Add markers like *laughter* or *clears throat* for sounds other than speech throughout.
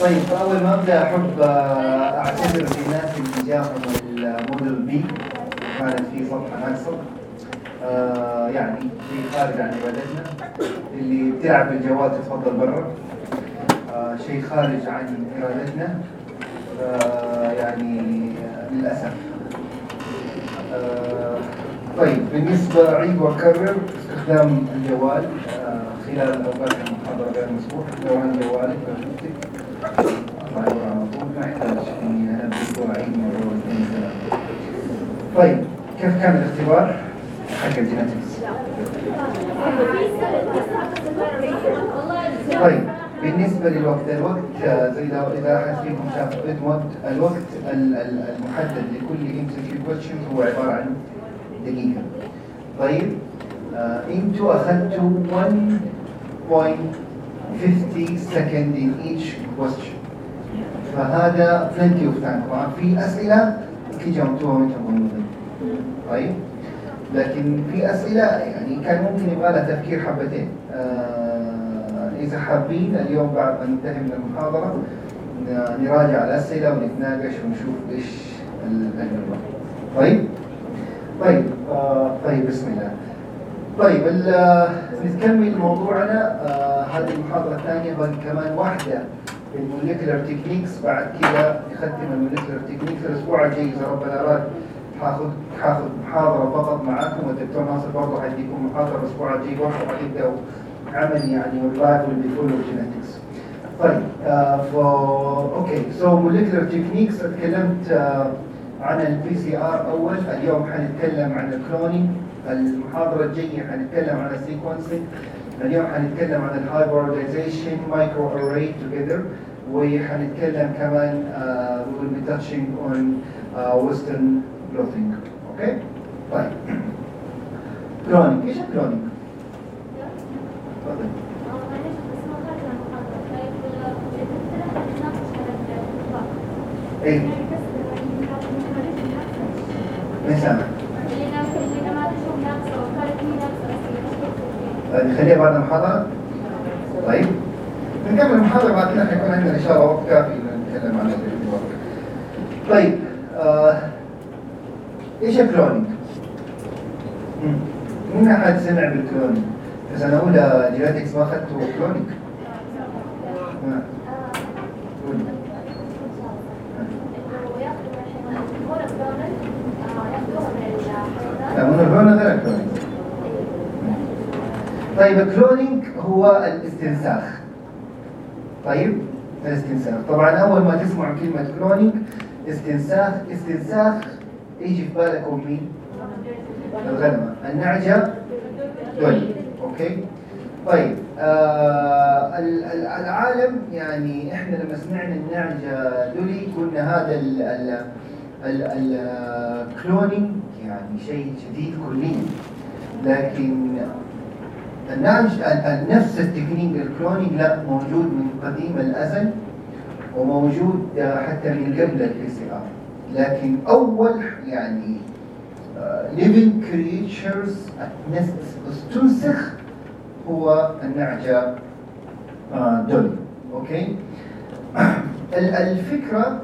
طيب أول ما أبدأ أحب أعتذر للناس اللي جاهم الموديل بي كانت في صفحة ناقصة. آه يعني في خارج عن إرادتنا اللي بتلعب بالجوال تتفضل برا. آه شيء خارج عن إرادتنا. آه يعني للأسف. آه طيب بالنسبة أعيد وأكرر. استخدام الجوال آه خلال الأوقات المحاضرة غير مسموح عن جوالك لو شفتك الله يبارك على ما يحتاج إني أنا بدي أعيد مرة واثنين ثلاثة طيب كيف كان الاختبار؟ حق ال genetics؟ طيب بالنسبة للوقت الوقت آه، زي إذا أحد فيكم شاف الوقت الوقت ال- ال- المحدد لكل كيو question هو عبارة عن دقيقة. طيب آه أنتوا أخذتوا 1.50 second in each question. فهذا plenty of time. طبعا في أسئلة أكيد جاوبتوها وأنتم موجودين. طيب. لكن في أسئلة يعني كان ممكن يبغى لها تفكير حبتين. آه إذا حابين اليوم بعد ما ننتهي من المحاضرة ن- نراجع الأسئلة ونتناقش ونشوف إيش الأجوبة. طيب. طيب آه طيب بسم الله. طيب نكمل موضوعنا. آه هذه المحاضرة الثانية كمان واحدة ال molecular techniques. بعد كده نختم ال molecular techniques. الأسبوع الجاي إذا ربنا أراد حاخذ حاخذ محاضرة فقط معاكم والدكتور ناصر برضه حيديكم محاضرة الأسبوع الجاي. برضه حتبدأوا عملي يعني full of genetics. طيب آه okay. So molecular techniques اتكلمت آه عن ال PCR أول. اليوم حنتكلم عن ال cloning المحاضرة الجاية حنتكلم عن ال sequencing اليوم حنتكلم عن ال hybridization microarray together وحنتكلم كمان uh, we will be touching on uh, western blotting. Okay طيب. cloning إيش ال cloning؟ تفضل. إيه. ما سامع طيب نخليها بعد المحاضرة طيب نكمل المحاضرة بعد كده حيكون عندنا إن شاء الله وقت كافي نتكلم عن الاختبار طيب آه. إيش الكلونينج؟ مين أحد سمع بال cloning؟ في سنة أولى genetics ما أخذتوا cloning؟ آه. قول. لا من الهون غير طيب ال cloning هو الاستنساخ. طيب الاستنساخ. طبعا أول ما تسمعوا كلمة cloning استنساخ استنساخ يجي في بالكم مين؟ الغنمة. النعجة؟ دولي okay. طيب آه ال- ال- العالم يعني إحنا لما سمعنا النعجة دولي قلنا هذا ال ال ال ال cloning يعني شيء جديد كليا. لكن نفس ال technique ال cloning لا موجود من قديم الأزل وموجود آه، حتى من قبل PCR لكن أول يعني living creatures نس- استنسخ هو النعجة آه، دولي. Okay؟ *clears throat* ال- الفكرة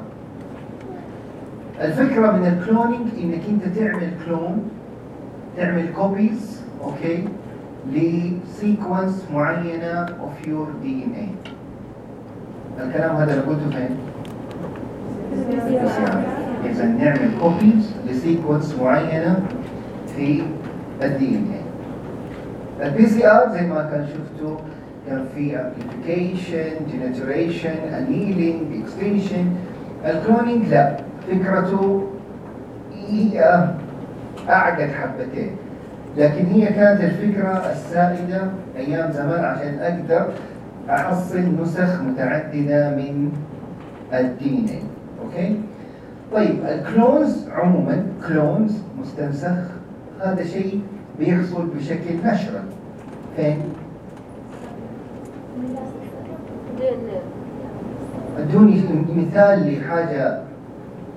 الفكرة من ال cloning إنك أنت تعمل clone تعمل copies okay؟ ل sequence معينة of your DNA الكلام هذا اللي قلته فين؟ إذا نعمل copies ل sequence معينة في ال DNA ال PCR زي ما كان شفتوا كان في amplification denaturation annealing extension ال cloning لا فكرته هي أعقد حبتين. لكن هي كانت الفكرة السائدة أيام زمان عشان أقدر أحصل نسخ متعددة من ال DNA okay؟ طيب ال clones عموما clones مستنسخ هذا شيء بيحصل بشكل natural فين؟ أدوني مثال لحاجة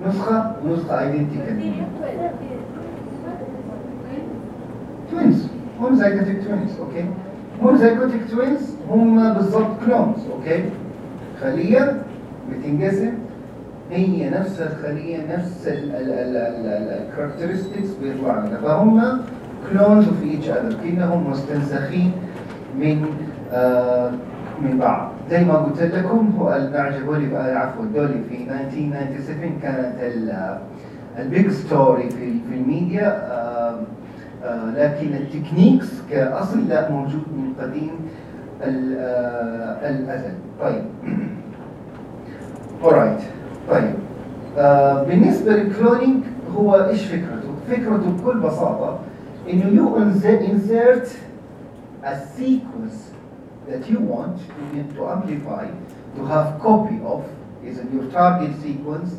نسخة ونسخه identical twins homozygotic twins okay homozygotic twins هم بالضبط clones okay خلية. بتنقسم هي نفس الخلية نفس ال characteristics بيطلع لنا فهم clones of each other كأنهم مستنسخين من آه من بعض. زي ما قلت لكم هو المعجبولي عفوا دولي في 1997 كانت ال big story في في الميديا. آه آه لكن ال techniques كأصل لا موجود من قديم الأزل. طيب. Alright طيب. آه بالنسبة لل cloning هو إيش فكرته؟ فكرته بكل بساطة إنه you insert a sequence that you want to amplify to have copy of is your target sequence.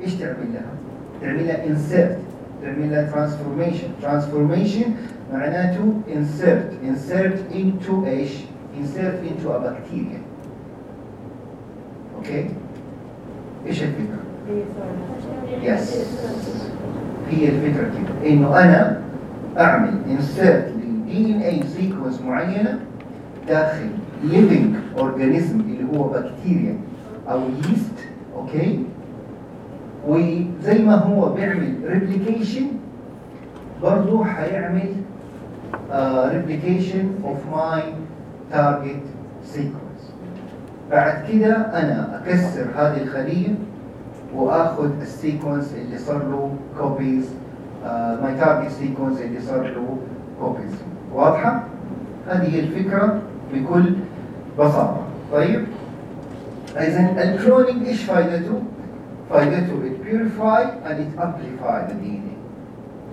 إيش تعمل لها؟ تعمل لها insert. تعمل لها transformation. Transformation معناته insert. Insert into إيش؟ insert into a bacteria. أوكي؟ إيش الفكرة؟ يس هي الفكرة كده. إنه أنا أعمل insert لل DNA sequence معينة داخل living organism اللي هو بكتيريا أو yeast أوكي وزي ما هو بيعمل replication برضه uh, replication of my target sequence. بعد كده أنا أكسر هذه الخلية وآخذ ال sequence اللي صار له copies my target sequence اللي صار له copies واضحة؟ هذه هي الفكرة بكل بساطة. طيب؟ اذا ال cloning إيش فائدته فائدته purify and it amplify the DNA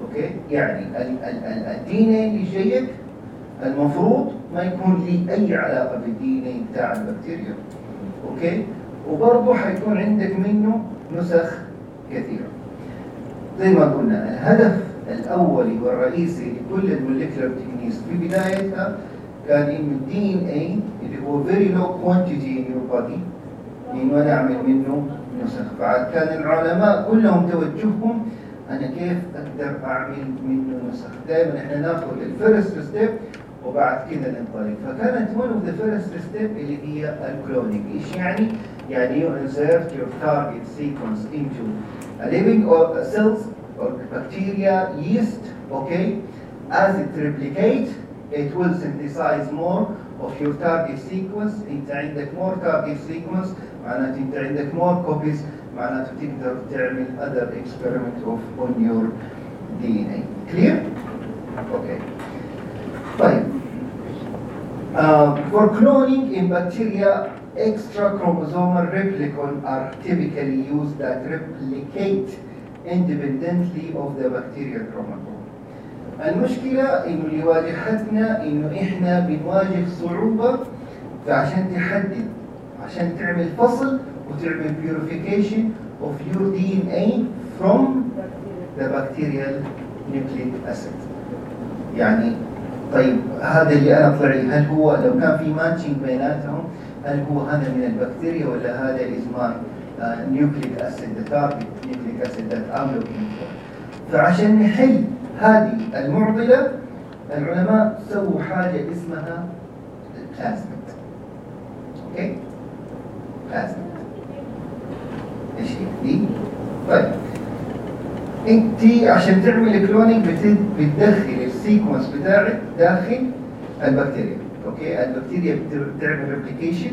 أوكي يعني ال DNA اللي جايك المفروض ما يكون لي أي علاقة بال DN بتاع البكتيريا. أوكي وبرضه حيكون عندك منه نسخ كثيرة. زي ما قلنا الهدف الاولي والرئيسي لكل ال molecular techniques في بدايتها كان إنه ال DNA اللي هو very low quantity in your body إنه أنا أعمل منه بعد كان العلماء كلهم توجههم أنا كيف أقدر أعمل منه نسخ دائما إحنا نأخذ ال first step وبعد كذا ننطلق. فكانت one of the first step اللي هي ال cloning إيش يعني؟ يعني you insert your target sequence into living or cells or bacteria yeast أوكي as it replicate it will synthesize more of your target sequence انت عندك مور تارجت سيكونس معناته انت عندك more copies معناته تقدر تعمل other experiment of on your DNA clear؟ okay طيب uh, for cloning in bacteria extra chromosomal replicon are typically used that replicate independently of the bacterial chromosome المشكلة إنه اللي واجهتنا إنه إحنا بنواجه صعوبة فعشان تحدد عشان تعمل فصل وتعمل purification of your DNA from the bacterial nucleic acid. يعني طيب هذا اللي أنا طلع لي هل هو لو كان في matching بيناتهم هل هو هذا من البكتيريا ولا هذا is my nucleic acid target nucleic acid that I'm looking فعشان نحل هذه المعضلة العلماء سووا حاجة اسمها البلازميد أوكي بلازميد إيش هي دي؟ طيب. انت عشان تعمل cloning بتدخل ال sequence بتاعك داخل البكتيريا. أوكي؟ البكتيريا بتعمل replication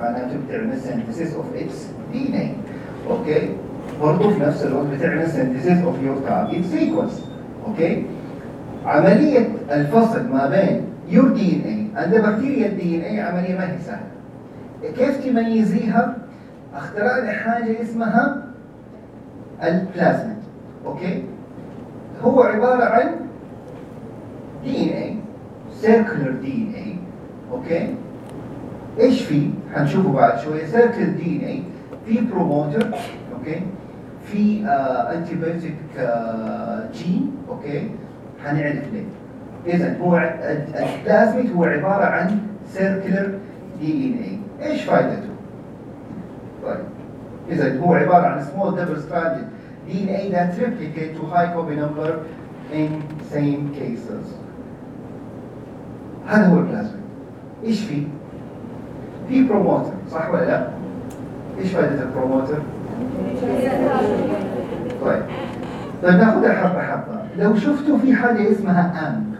معناته بتعمل synthesis of its DNA أوكي؟ برضه في نفس الوقت بتعمل synthesis of your target sequence أوكي؟ عملية الفصل ما بين your DNA عند بكتيريا ال DNA عملية ما هي سهلة. كيف تميزيها؟ اخترعنا حاجة اسمها البلازميد أوكي؟ هو عبارة عن دي ان اي سيركلر دي ان اي أوكي؟ إيش في؟ حنشوفه بعد شوية. circular DNA في promoter أوكي؟ في antibiotic gene أوكي؟ حنعرف ليه. اذا هو البلازميد هو عبارة عن circular DNA إيش فائدته طيب إذا هو عبارة عن small double stranded DNA that replicate to high copy number in same cases. هذا هو البلازميد إيش فيه؟ في promoter صح ولا لا؟ إيش فائدة ال promoter؟ طيب طيب ناخذها حبة حبة لو شفتوا في حاجة اسمها amp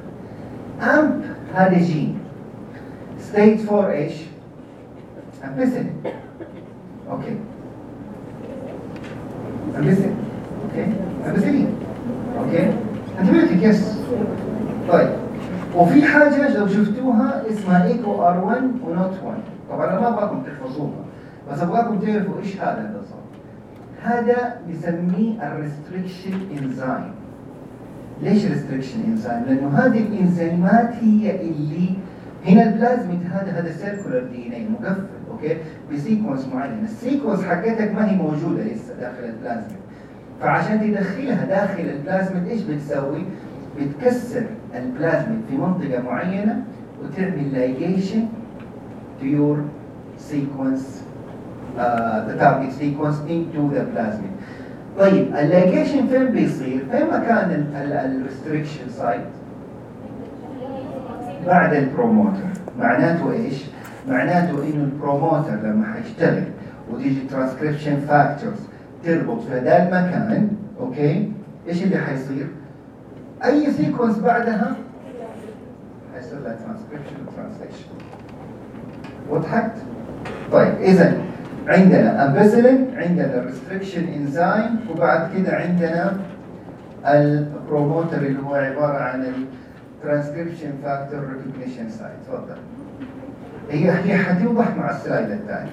amp هذا gene stand for إيش؟ امبسين أوكي امبسين أوكي امبسين أوكي yes طيب. وفي حاجة لو شفتوها اسمها EcoR 1 و Not 1 طبعا أنا ما أبغاكم تحفظوها بس أبغاكم تعرفوا إيش هذا بالضبط هذا نسميه ال restriction enzyme ليش restriction enzyme؟ لأنه هذه الإنزيمات هي اللي هنا البلازميد هذا هذا circular DNA مقفل. أوكي ب sequence معين ال sequence حقتك ما هي موجودة لسه داخل البلازميد فعشان تدخلها داخل البلازميد إيش بتسوي؟ بتكسر البلازميد في منطقة معينة وتعمل لايجيشن to your sequence uh, the target sequence into the plasmid طيب اللايجيشن فين بيصير؟ فين مكان ال restriction site؟ بعد ال promoter معناته إيش؟ معناته انه ال promoter لما حيشتغل وتيجي ترانسكريبشن فاكتورز تربط في ذا المكان أوكي إيش اللي حيصير؟ أي sequence بعدها؟ حيصير لها ترانسكريبشن وترانسليشن وضحت؟ طيب اذا عندنا امبسلين عندنا ال restriction enzyme وبعد كده عندنا ال promoter اللي هو عبارة عن الترانسكريبشن فاكتور ريكوجنيشن سايت تفضل. هي هي حتوضح مع ال slide الثاني.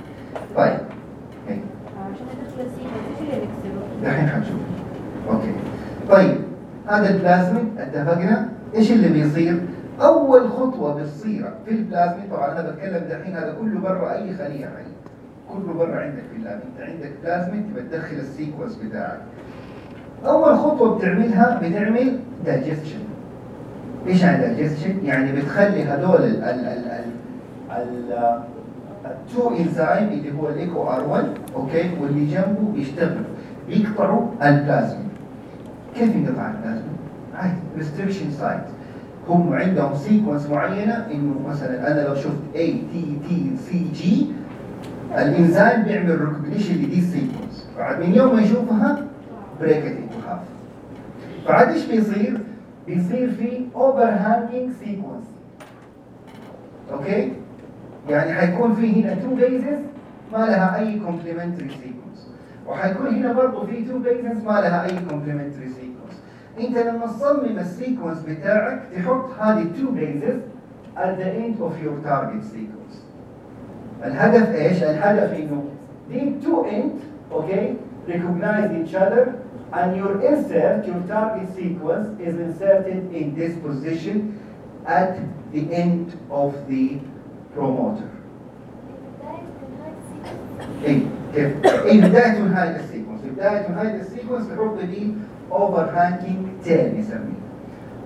طيب هي. دحين حنشوف. أوكي. طيب هذا البلازميد اتفقنا؟ إيش اللي بيصير؟ أول خطوة بتصير في البلازميد طبعا أنا بتكلم دحين هذا كله برا أي خلية حيه كله برا عندك في ال lab أنت عندك بلازميد تبى تدخل ال sequence بتاعك. أول خطوة بتعملها بتعمل digestion إيش يعني digestion يعني بتخلي هذول ال two enzyme اللي هو ال EcoR 1 أوكي؟ واللي جنبه بيشتغلوا بيقطعوا البلازميد كيف ينقطع البلازميد؟ عادي restriction site هم عندهم sequence معينة إنه مثلا أنا لو شفت A T T C G الإنزيم بيعمل recognition لدي sequence بعد من يوم ما يشوفها break it into half بعد إيش بيصير؟ بيصير في overhanging sequence أوكي؟ يعني حيكون في هنا two bases ما لها أي complementary sequence وحيكون هنا برضه في two bases ما لها أي complementary sequence أنت لما تصمم ال sequence بتاعك تحط هذه ال two bases at the end of your target sequence. الهدف إيش؟ الهدف إنه these two end okay recognize each other and your insert your target sequence is inserted in this position at the end of the promoter إيه كيف؟ إيه بداية نهاية ال sequence بداية نهاية ال sequence نحط دي overhanging tail نسميه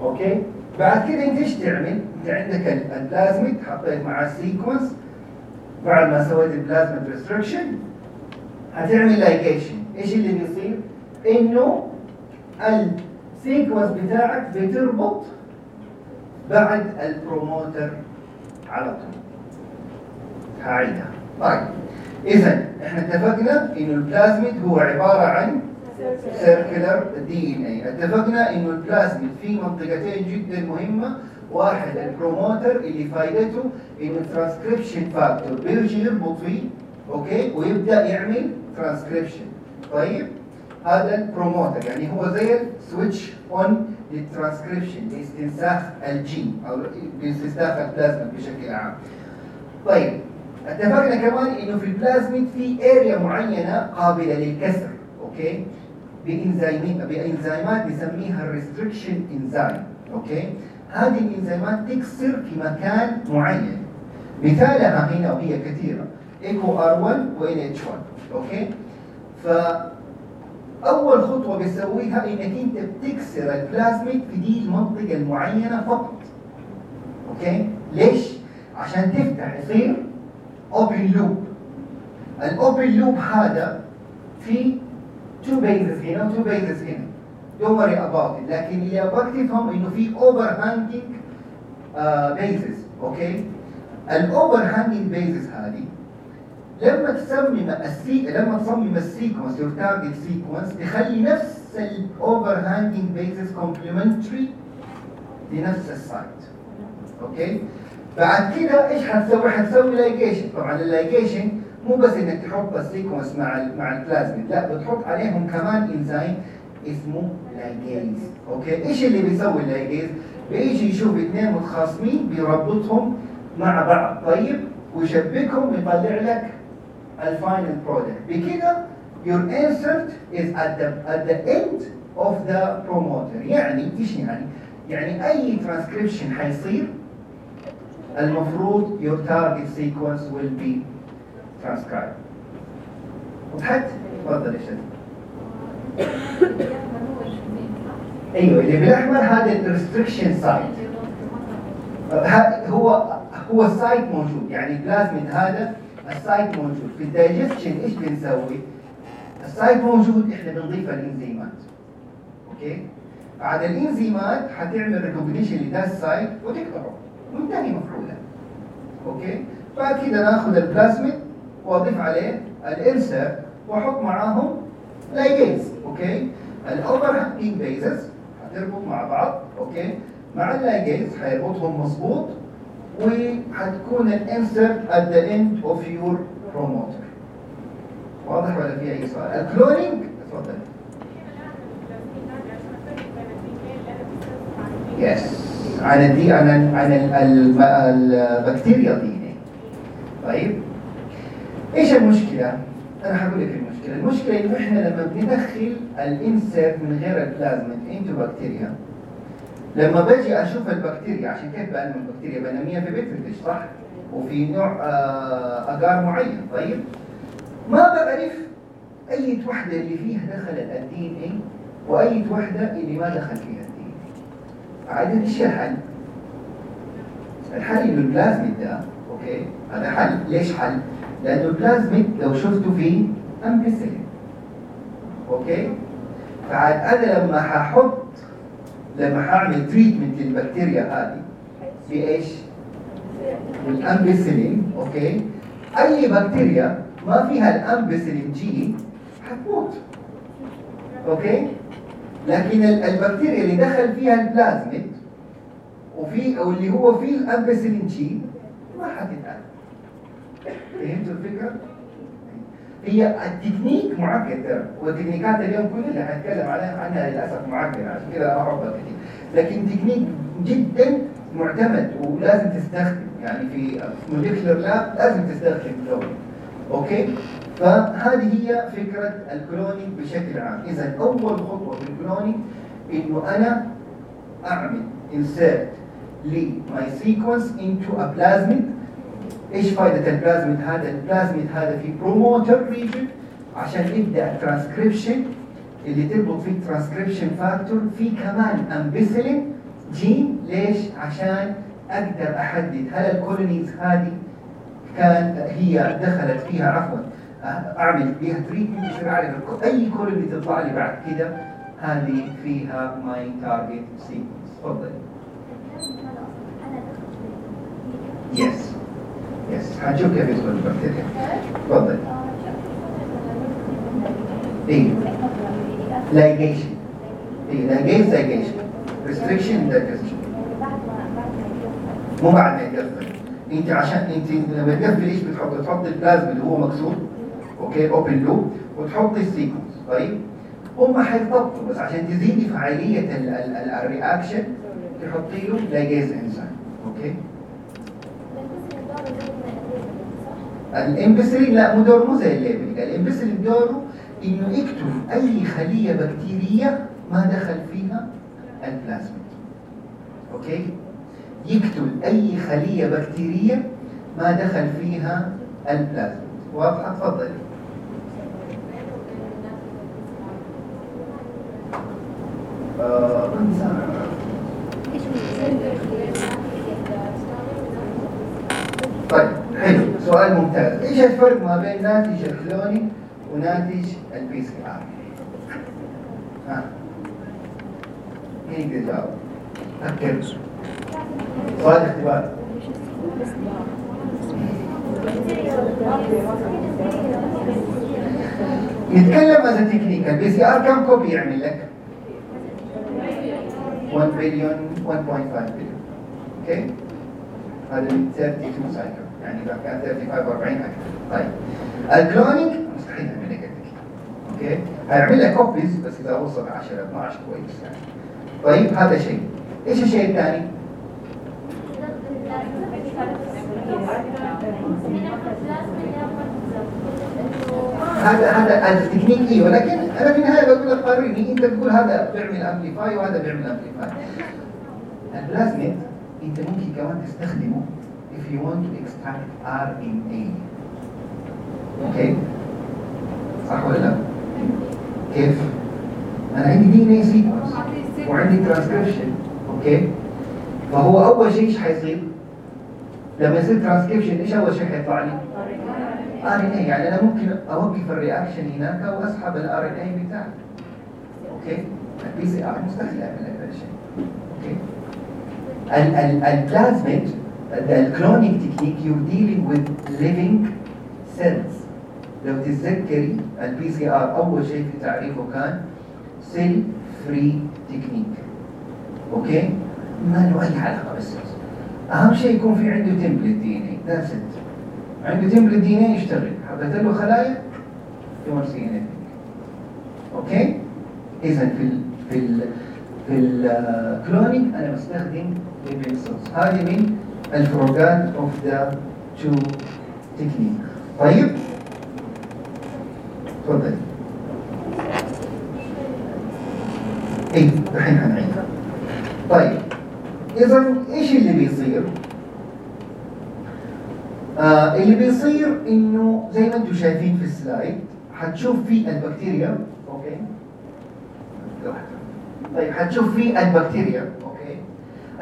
أوكي؟ بعد كده انت إيش تعمل؟ انت عندك البلازميد حطيت مع ال sequence بعد ما سويت ال plasmid restriction هتعمل لايجيشن إيش اللي بيصير؟ انه ال sequence بتاعك بتربط بعد ال promoter على طول هعيدها طيب اذا إحنا اتفقنا إنه البلازميد هو عبارة عن circular DNA اتفقنا إنه البلازميد في منطقتين جدا مهمة. واحد ال promoter اللي فائدته إنه الترانسكريبشن فاكتور بيرجي يربط فيه أوكي؟ ويبدأ يعمل ترانسكريبشن طيب هذا ال promoter يعني هو زي السويتش اون للترانسكريبشن لاستنساخ الجين أو لاستنساخ البلازميد بشكل عام. طيب اتفقنا كمان إنه في البلازميد في area معينة قابلة للكسر أوكي بانزيمات بإنزيمات نسميها ال restriction enzyme أوكي هذه الإنزيمات تكسر في مكان معين. مثالها هنا وهي كثيرة EcoR 1 و NH 1 أوكي ف اول خطوة بتسويها إنك أنت بتكسر البلازميد في دي المنطقة المعينة فقط أوكي ليش؟ عشان تفتح يصير open loop ال open loop هذا في two bases هنا و two bases هنا don't worry about it. لكن اللي ابغاك تفهم إنه في overhanging bases أوكي ال overhanging bases هذه. لما تصمم السي لما تصمم ال sequence your target sequence تخلي نفس ال overhanging bases complementary لنفس ال site. أوكي بعد كده إيش حتسوي؟ حتسوي لايجيشن طبعا اللايجيشن مو بس إنك تحط ال sequence مع مع البلازميد لا بتحط عليهم كمان انزيم اسمه ligase أوكي إيش اللي بيسوي ال ligase؟ بيجي يشوف اثنين متخاصمين بيربطهم مع بعض طيب ويشبكهم ويطلع لك ال final product بكده your insert is at the at the end of the promoter يعني إيش يعني؟ يعني أي transcription حيصير المفروض your target sequence will be transcribed. وضحت؟ تفضل يا شد أيوه اللي بالأحمر هذا ال restriction site هو هو ال site موجود. يعني البلازميد هذا ال site موجود. في ال digestion إيش بنسوي؟ ال site موجود إحنا بنضيف الإنزيمات. أوكي؟ بعد الإنزيمات حتعمل recognition لذا ال site وتقطعه منتهي مفعوله أوكي؟ بعد كده ناخذ البلازميد وأضيف عليه ال insert واحط معاهم ligase أوكي؟ ال overhanging bases هتربط مع بعض. أوكي؟ مع ال ligase حيربطهم مظبوط وحتكون ال insert at the end of your promoter. واضح ولا في أي سؤال؟ ال cloning اتفضل. yes عن الدي عن عن البكتيريا DNA طيب إيش المشكلة؟ أنا هقول لك المشكلة، المشكلة إنه إحنا لما بندخل ال insert من غير ال plasmid into bacteria لما باجي أشوف البكتيريا عشان كيف بألم البكتيريا بنميها في petri dish صح؟ وفي نوع آه، اجار معين طيب؟ ما بعرف أي وحدة اللي فيها دخلت ال DNA وأي وحدة اللي ما دخل فيها عاد إيش الحل؟ البلازميد ده أوكي هذا حل ليش حل؟ لأنه البلازميد لو شفته فيه امبيسيلين أوكي؟ فعاد أنا لما هحط لما هعمل treatment للبكتيريا هذه بايش؟ بالامبيسيلين أوكي؟ أي بكتيريا ما فيها الامبيسيلين جي حتموت okay؟ لكن ال- البكتيريا اللي دخل فيها البلازميد وفي أو اللي هو فيه ال ampicillin gene ما حتتأثر فهمتوا الفكرة؟ هي التكنيك معقد ترى والتكنيكات اليوم كلها حنتكلم عليها عنها للأسف معقدة عشان كذا ما احبها كثير لكن تكنيك جدا معتمد ولازم تستخدم. يعني في molecular lab لازم تستخدم okay؟ فهذه هي فكرة ال cloning بشكل عام إذا أول خطوة في ال cloning إنه أنا أعمل insert ل my sequence into a plasmid إيش فائده البلازميد هذا؟ البلازميد هذا في promoter region عشان يبدأ الترانسكريبشن اللي تربط فيه ترانسكريبشن فاكتور في كمان ampicillin gene ليش؟ عشان أقدر أحدد هل ال colonies هذه كان هي دخلت فيها عفوا أعمل بها treatment يصير اعرف أي colony تطلع لي بعد كده هذه فيها my target sequence تفضل. yes yes حنشوف كيف يدخل البكتيريا تفضل. إيه. لايجيشن إيه ligase ligation restriction digestion مو بعد ما يتقفل أنت عشان أنت لما تقفل إيش بتحط؟ تحط البلازما اللي هو مكسور؟ okay open loop وتحط ال sequence طيب؟ هم حيرتبطوا بس عشان تزيدي فعالية ال- ال- ال- ال reaction تحطي له ligase enzyme okay ال ampicillin لا مو دوره زي ال labeling ال ampicillin دوره إنه يقتل أي خلية بكتيرية ما دخل فيها ال plasmid okay يقتل أي خلية بكتيرية ما دخل فيها البلازميد واضحة؟ تفضل آه، ما سامع. طيب حلو. سؤال ممتاز. إيش الفرق ما بين ناتج ال cloning وناتج ال PCR ها. مين يقدر يجاوب فكر سؤال اختبار. نتكلم as technical PCR كم copy يعمل لك؟ 1 بليون 1.5 بليون okay هذا من 32 cycle يعني اذا كان 35 40 أكثر طيب ال cloning مستحيل يعمل لك okay هيعمل لك copies بس اذا وصل 10 12 كويس يعني طيب هذا شيء إيش الشيء الثاني؟ هذا هذا هذا إيه ولكن أنا في النهايه بقول لك قارني أنت بتقول هذا بيعمل amplify وهذا بيعمل amplify البلازميد أنت ممكن كمان تستخدمه if you want to extract RNA okay صح ولا لا؟ كيف؟ أنا عندي DNA sequence وعندي ترانسكريبشن أوكي فهو أول شيء إيش حيصير؟ لما يصير ترانسكريبشن إيش أول شيء حيطلع لي؟ RNA يعني أنا ممكن أوقف ال reaction هناك وأسحب ال RNA بتاعي. okay؟ ال PCR مستحيل أعمل هذا الشيء okay؟ البلازميد ال cloning technique you dealing with living cells لو تتذكري ال PCR أول شيء في تعريفه كان cell free technique okay؟ ما له أي علاقة بال cells أهم شيء يكون في عنده template DNA that's it عنده template DNA يشتغل. حطيت له خلايا you can okay؟ إذا في ال في ال في ال cloning أنا بستخدم cells هذه من الفروقات of the two technique طيب؟ تفضل. اي الحين حنعيدها طيب إذا إيش اللي بيصير؟ آه اللي بيصير إنه زي ما أنتم شايفين في ال slide حتشوف في البكتيريا okay؟ طيب حتشوف في البكتيريا okay؟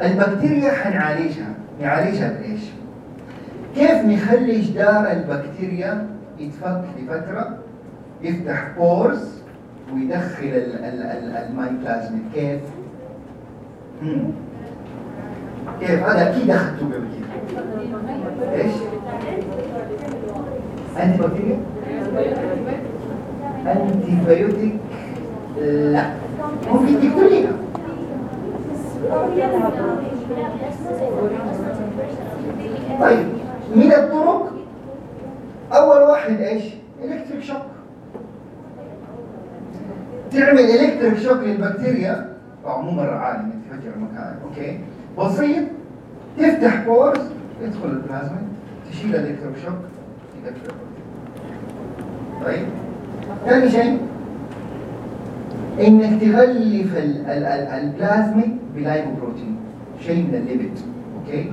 البكتيريا حنعالجها. نعالجها بإيش؟ كيف نخلي جدار البكتيريا يتفك لفترة يفتح pores ويدخل ال my plasmid كيف. كيف؟ هذا أكيد اخذته قبل كده. إيش؟ anti bacteria antibiotic لا ممكن تكتبيها طيب من الطرق أول واحد إيش؟ electric shock تعمل electric shock للبكتيريا مرة عالي إنك تفجر المكان okay؟ بسيط تفتح pores يدخل البلازميد تشيل ال electric شوك تقفل طيب. ثاني شيء انك تغلف البلازميد ب lipoprotein شيء من ال lipid أوكي؟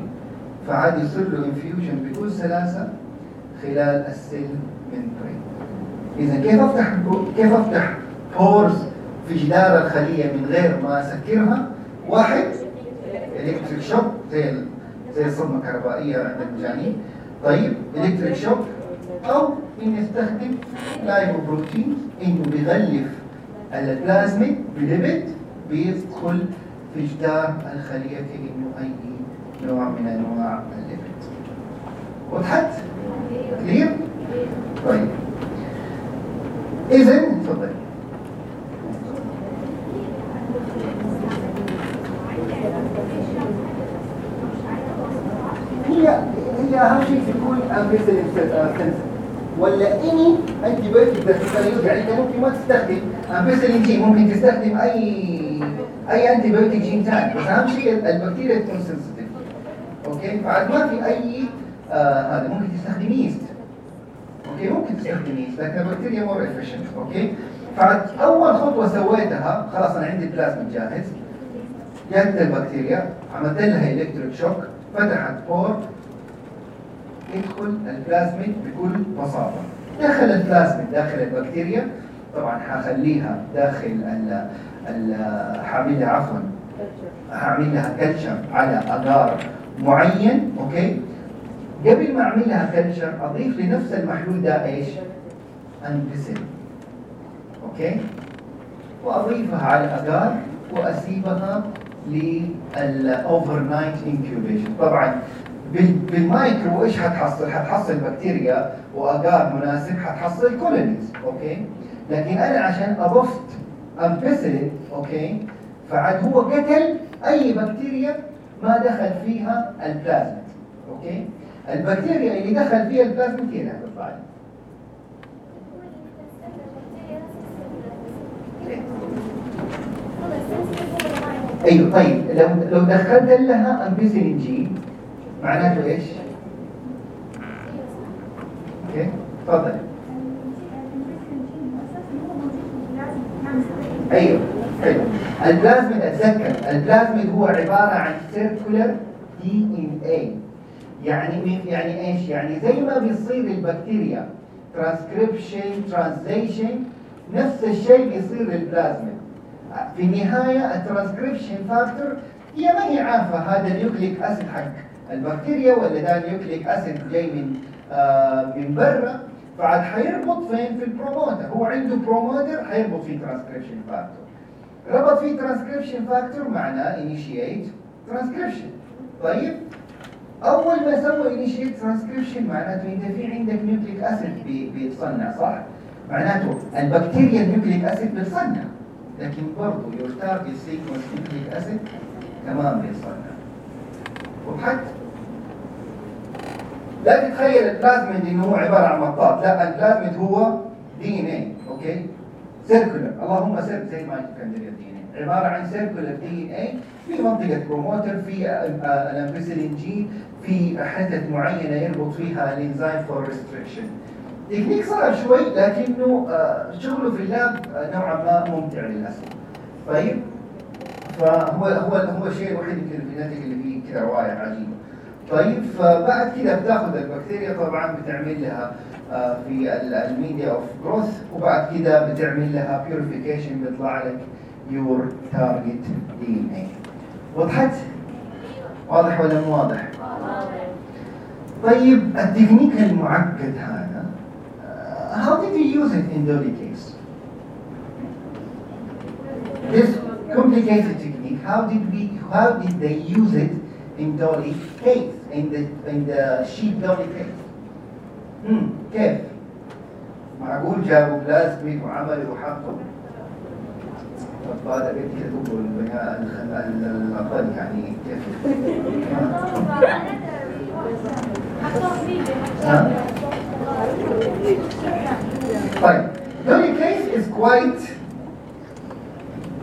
فعاد يصير له infusion بكل سلاسة خلال ال cell membrane إذا كيف أفتح كيف أفتح pores في جدار الخلية من غير ما أسكرها؟ واحد electric shock زي زي الصدمة الكهربائية عند المجانين. طيب electric shock أو اني استخدم lipoprotein إنه بيغلف البلازميد ب lipid بيدخل في جدار الخلية كانه أي نوع من أنواع ال lipid وضحت؟ clear؟ طيب اذا تفضل هي هي اهم شيء تكون ampicillin sensor ولا إني antibiotic تستخدم يعني انت ممكن ما تستخدم. ampicillin gene ممكن تستخدم اي أي antibiotic gene ثاني بس أهم شيء البكتيريا تكون sensitive okay؟ فعاد ما في أي آه هذا ممكن تستخدم yeast okay؟ ممكن تستخدم yeast لكن البكتيريا more efficient okay؟ فعاد أول خطوة سويتها خلاص أنا عندي البلازميد جاهز. جت البكتيريا عملت لها electric shock فتحت pore يدخل البلازميد بكل بساطة. دخل البلازميد داخل البكتيريا. طبعا حخليها داخل ال ال عفوا هعمل لها culture على اجار معين okay؟ قبل ما اعمل لها culture أضيف لنفس المحلول ده إيش؟ ampicillin okay؟ وأضيفها على اجار وأسيبها لل overnight incubation. طبعا بالمايكرو إيش حتحصل؟ حتحصل بكتيريا واجار مناسب حتحصل colonies okay؟ لكن أنا عشان أضفت ampicillin okay؟ فعاد هو قتل أي بكتيريا ما دخل فيها البلازميد okay؟ البكتيريا اللي دخل فيها البلازميد هي اللي هتطلع أيوه طيب لو لو دخلت لها ampicillin gene معناته إيش؟ okay تفضل. أيوه حلو البلازميد أتذكر. البلازميد هو عبارة عن circular DNA يعني يعني إيش؟ يعني زي ما بيصير البكتيريا. ترانسكريبشن ترانزليشن نفس الشيء بيصير للبلازميد في النهاية الترانسكريبشن فاكتور هي ما هي عارفة. هذا ال nucleic acid حق البكتيريا ولا ده ال nucleic acid جاي من آه من برا فعاد حيربط فين؟ في ال promoter. هو عنده promoter حيربط فيه ترانسكريبشن فاكتور ربط فيه ترانسكريبشن فاكتور معناه انيشيت ترانسكريبشن طيب؟ أول ما سوى انيشيت ترانسكريبشن معناته انت في عندك nucleic acid بيتصنع صح؟ معناته البكتيريا ال nucleic acid بيتصنع لكن برضه your target sequence nucleic acid كمان بيتصنع. وضحت لا تتخيل البلازميد إنه هو عبارة عن مطاط. لا البلازميد هو دي ان اي أوكي؟ سيركولر اللهم سيرك زي ما كان الدي ان اي عبارة عن سيركولر دي ان اي في منطقة بروموتر في الامبيسلين جي في حتت معينة يربط فيها الإنزيم فور ريستريكشن تكنيك صعب شوي لكنه شغله في اللاب نوعا ما ممتع للأسف. طيب؟ فهو هو هو الشيء الوحيد يمكن في الناتج اللي فيه. كذا روائع عجيبة طيب فبعد كده بتاخذ البكتيريا طبعا بتعمل لها في ال media of growth وبعد كده بتعمل لها purification بيطلع لك your target DNA وضحت؟ واضح ولا مو واضح؟ طيب التكنيك المعقد هذا how did you use it in Dolly case? This complicated technique, how did we how did they use it in Dolly case, in the in the sheep Dolly case? Hmm, كيف؟ معقول جابوا بلازميك وعملوا وحطوا طب هذا قد كتبوا الأقل يعني كيف؟ طيب Dolly case is quite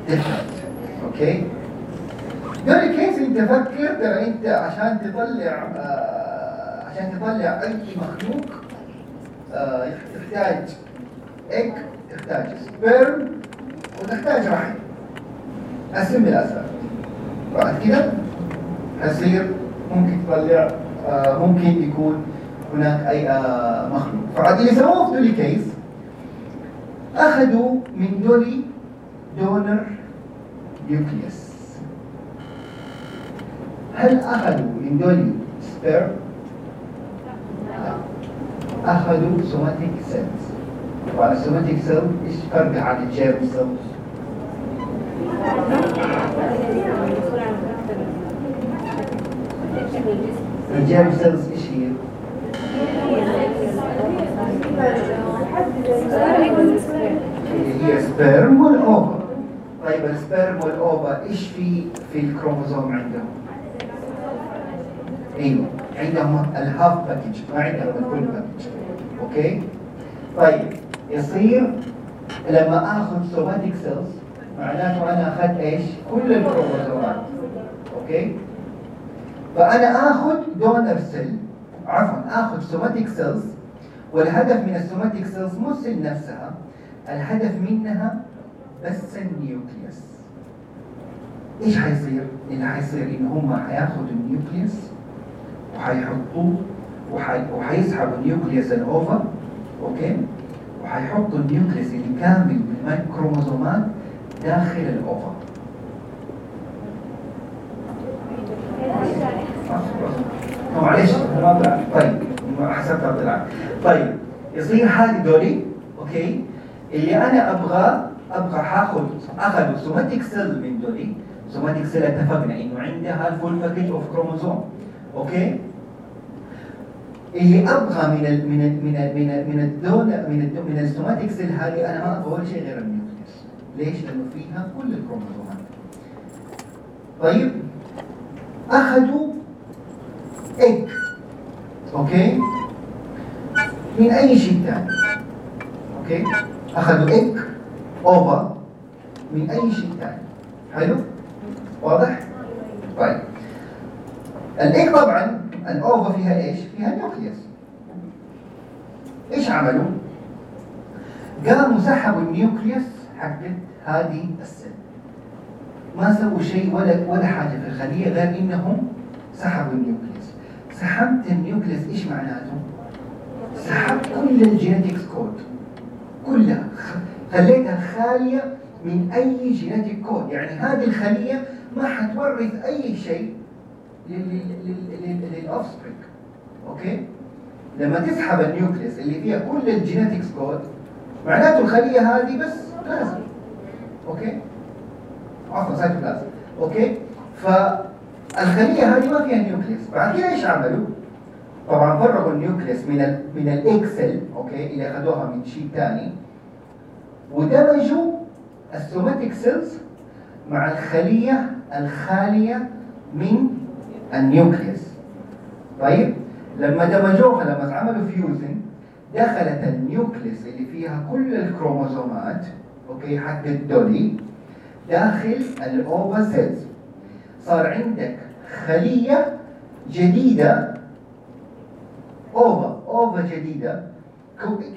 different okay Dolly case أنت فكر؟ ترى أنت عشان تطلع آه عشان تطلع اي مخلوق آه تحتاج ايج تحتاج sperm وتحتاج رحم. أسم الاسباب بعد كده هيصير ممكن تطلع آه ممكن يكون هناك أي مخلوق. فعاد اللي سووه في Dolly case أخذوا من Dolly donor nucleus هل اخذوا من Dolly sperm؟ لا اخذوا somatic cells وعلى ال somatic cell إيش فرق عن ال germ cell؟ ال germ cells إيش هي؟ هي sperm وال ova طيب ال sperm وال ova إيش في في الكروموزوم عندهم؟ أيوه عندهم الهاف باكج ما عندهم ال full package okay؟ طيب يصير لما آخذ somatic cells معناته أنا أخذت إيش؟ كل الكروموزومات okay؟ فأنا آخذ donor cell عفوا آخذ somatic cells والهدف من ال somatic cells مو ال cell نفسها الهدف منها بس ال nucleus إيش حيصير؟ اللي حيصير إن هم حياخذوا ال nucleus وحيحطوه وحي... وحيسحبوا ال nucleus ال ova okay؟ وحيحطوا ال nucleus اللي كامل من الكروموزومات داخل ال ova. معلش. ما طلع طيب حسبتها طلع طيب يصير هذه دولي okay؟ اللي أنا أبغى أبغى حاخذ أخذ somatic cell من دولي. somatic cell اتفقنا إنه عندها ال full package of chromosome okay؟ اللي أبغى من ال من ال من ال من ال من ال donor من ال من ال somatic cell هذه أنا ما أبغى ولا شيء غير ال nucleus ليش؟ لأنه فيها كل الكروموسومات طيب. أخذوا egg okay؟ من أي شيء ثاني okay؟ أخذوا ايج اوفر من أي شيء ثاني حلو؟ واضح؟ طيب. ال egg طبعا ال ova فيها إيش؟ فيها nucleus إيش عملوا؟ قاموا سحبوا ال nucleus حقت هذه ال cell. ما سووا شيء ولا ولا حاجة في الخلية غير إنهم سحبوا ال nucleus. سحبت ال nucleus إيش معناته؟ سحبت كل ال genetics code. كلها. خليتها خالية من أي genetic code. يعني هذه الخلية ما حتورث أي شيء لل offspring okay؟ لما تسحب ال nucleus اللي فيها كل ال genetics code معناته الخلية هذه بس بلازما okay؟ عفوا cytoplasm okay؟ فالخلية هذه ما فيها nucleus. بعد كده إيش عملوا؟ طبعا فرغوا ال nucleus من ال من ال egg cell okay؟ اللي اخذوها من شيء ثاني ودمجوا ال somatic cells مع الخلية الخالية من ال nucleus طيب لما دمجوها لما عملوا fusion دخلت ال nucleus اللي فيها كل الكروموسومات okay حق الدولي داخل ال ova cells صار عندك خلية جديدة ova ova جديدة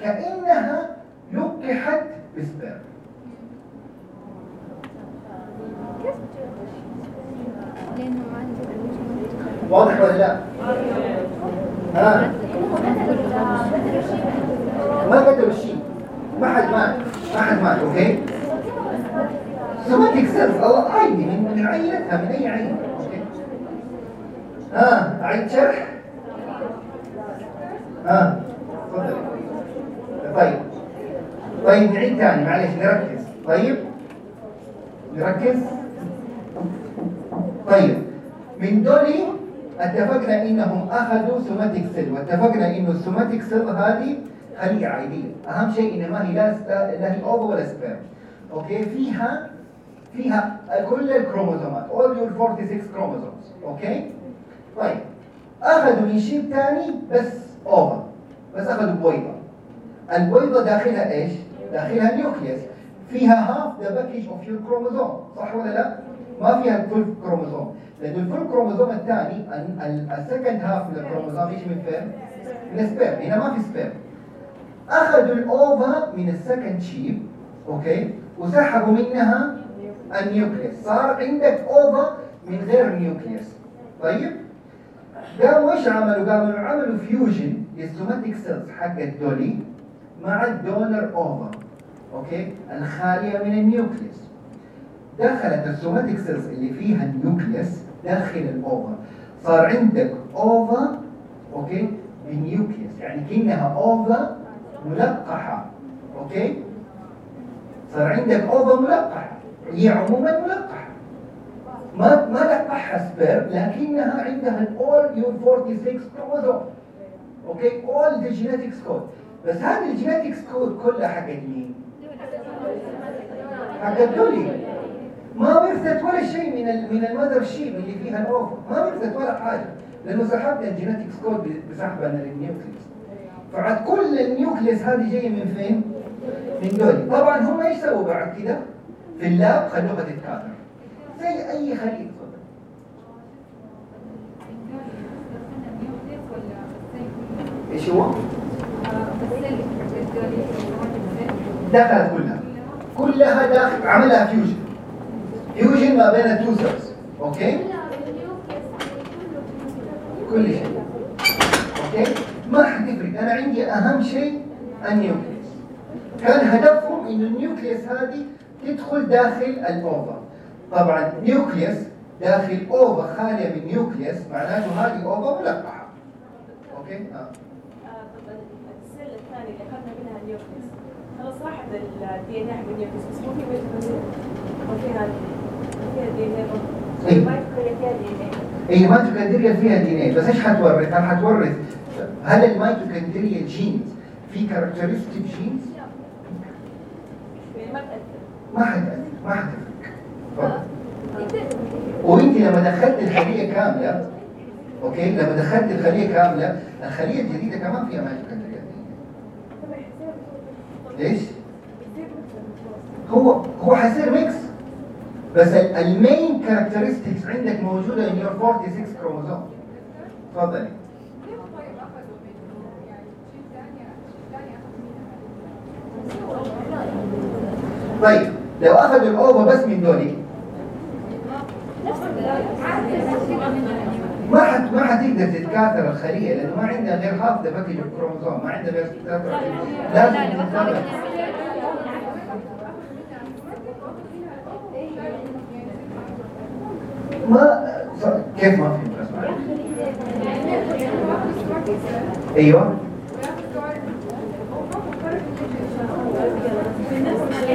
كأنها لقحت بسبرم واضح ولا لا؟ ها؟ ما قدروا شيء ما حد مات ما حد مات أوكي؟ سوماتيك سيلز الله عادي من من عينتها من أي عين أوكي؟ ها اعيد شرح؟ ها تفضل طيب طيب نعيد ثاني معلش نركز طيب نركز طيب من دولي اتفقنا انهم اخذوا somatic cell واتفقنا انه ال somatic cell هذه خلية عادية. اهم شيء انها ما هي لا لا هي ova ولا sperm okay فيها فيها كل الكروموزومات all your 46 chromosomes. okay طيب. أخذوا من شيء ثاني بس ova بس أخذوا بويضة. البويضة داخلها إيش؟ داخلها nucleus فيها half the package of your chromosome. صح ولا لا؟ ما فيها ال full chromosome. لأنه ال full chromosome الثاني ال second half من الكروموزوم يجي من فين؟ من ال sperm هنا ما في sperm أخذوا ال ova من ال second sheep okay؟ وسحبوا منها ال nucleus صار عندك ova من غير nucleus طيب؟ قاموا إيش عملوا؟ قاموا عملوا fusion لل somatic cells حق الدولي مع ال donor ova okay؟ الخالية من ال nucleus دخلت ال somatic cells اللي فيها ال nucleus داخل ال ova. صار عندك ova okay؟ ب nucleus. يعني كأنها ova ملقحة okay؟ صار عندك ova ملقحة. هي عموما ملقحة. ما ما لقحها sperm لكنها عندها ال all your 46 chromosome okay؟ all the genetics code بس هذه ال genetics code كلها حقت مين؟ حق الدولي ما ورثت ولا شيء من من ال mother sheep اللي فيها ال ova ما ورثت ولا حاجة. لأنه سحبنا ال genetics code بسحبنا لل nucleus فعاد كل ال nucleus هذه جاية من فين؟ من دولي. طبعا هم إيش سووا بعد كده؟ في ال lab خلوها تتكاثر. زي أي خلية إيش هو؟ دخلت كلها. كلها داخل عملها fusion fusion ما بين ال two cells okay كل شيء. okay ما حتفرق أنا عندي أهم شيء ال nucleus كان هدفهم إن ال nucleus هذه تدخل داخل ال ova. طبعا nucleus داخل ova خالية من nucleus معناته هذه ova ملقحة. okay آه. ال cell الثاني اللي أخذنا منها ال nucleus خلاص راحت ال DNA حق ال nucleus بس مو في ميتوكوندريا ما فيها فيها إيه. ما فيها DNA هي ما تكدريا فيها DNA بس إيش حتورث؟ هل حتورث هل ال mitochondria genes في characteristic genes؟ يعني ما تأثر. ما حتأثر ما تفضل وانت لما دخلت الخلية كاملة okay لما دخلت الخلية كاملة الخلية الجديدة كمان فيها ميتوكوندريا ليش؟ هو هو حيصير mix بس ال main characteristics عندك موجوده in your 46 كروموزوم تفضلي كيف طيب يعني طيب لو اخذوا ال ova بس من Dolly ما حت ما حتقدر تتكاثر الخليه لأنه ما عندها غير half the package of ما عندها غير لازم تتكاثر ما كيف ما فهمت؟ اسمع أيوه.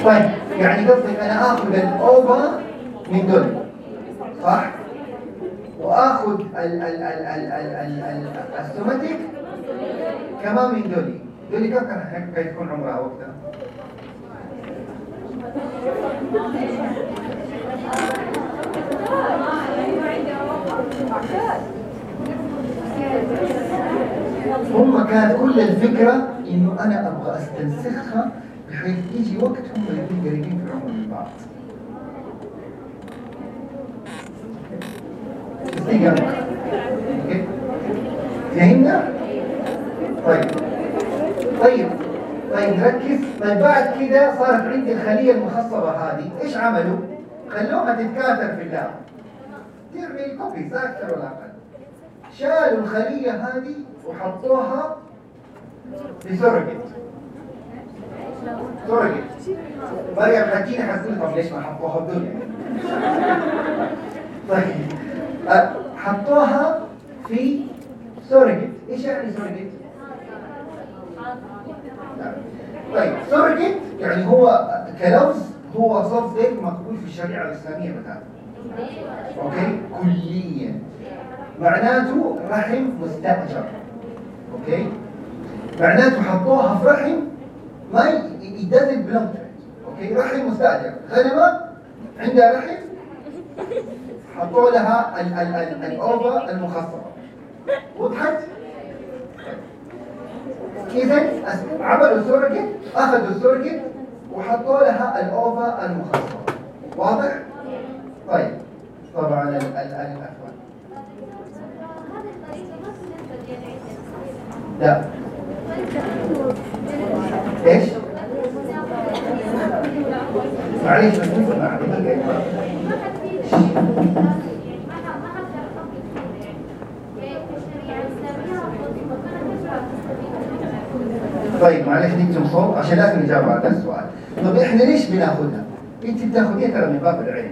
طيب يعني قصدي أنا آخذ الاوفا من دول صح؟ وآخذ ال ال ال السوماتيك كمان من دولي دولي كم كان حيكون عمرها وقتها؟ هم كان كل الفكرة إنه أنا أبغى أستنسخها بحيث يجي وقت هم يكونوا قريبين في العمر من بعض. فهمنا؟ طيب طيب طيب نركز طيب بعد كده صارت عندي الخلية المخصبة هذه إيش عملوا؟ خلوها تتكاثر في ال lab ترمي ال copy لا أكثر ولا أقل شالوا الخلية هذه وحطوها في surrogate surrogate مريم حكينا حتقول طب ليش ما حطوها بدون طيب حطوها في surrogate إيش يعني surrogate؟ طيب surrogate يعني هو كلفظ هو صف إيه مقبول في الشريعة الإسلامية بتاعته okay؟ كليا. معناته رحم مستأجر. okay؟ معناته حطوها في رحم ما it doesn't belong okay؟ رحم مستأجر. غنمه عندها رحم حطوا لها ال ova المخصبة. وضحت؟ طيب. اذا عملوا surrogate أخذوا surrogate وحطوا لها ال ova المخصبة واضح؟ طيب طبعا ال ال ال الأخوان لا إيش؟ معلش بس. طيب معلش نكتم صوت عشان لازم نجاوب على هذا السؤال طب إحنا ليش بناخذها؟ انت بتاخذيها ترى من باب العلم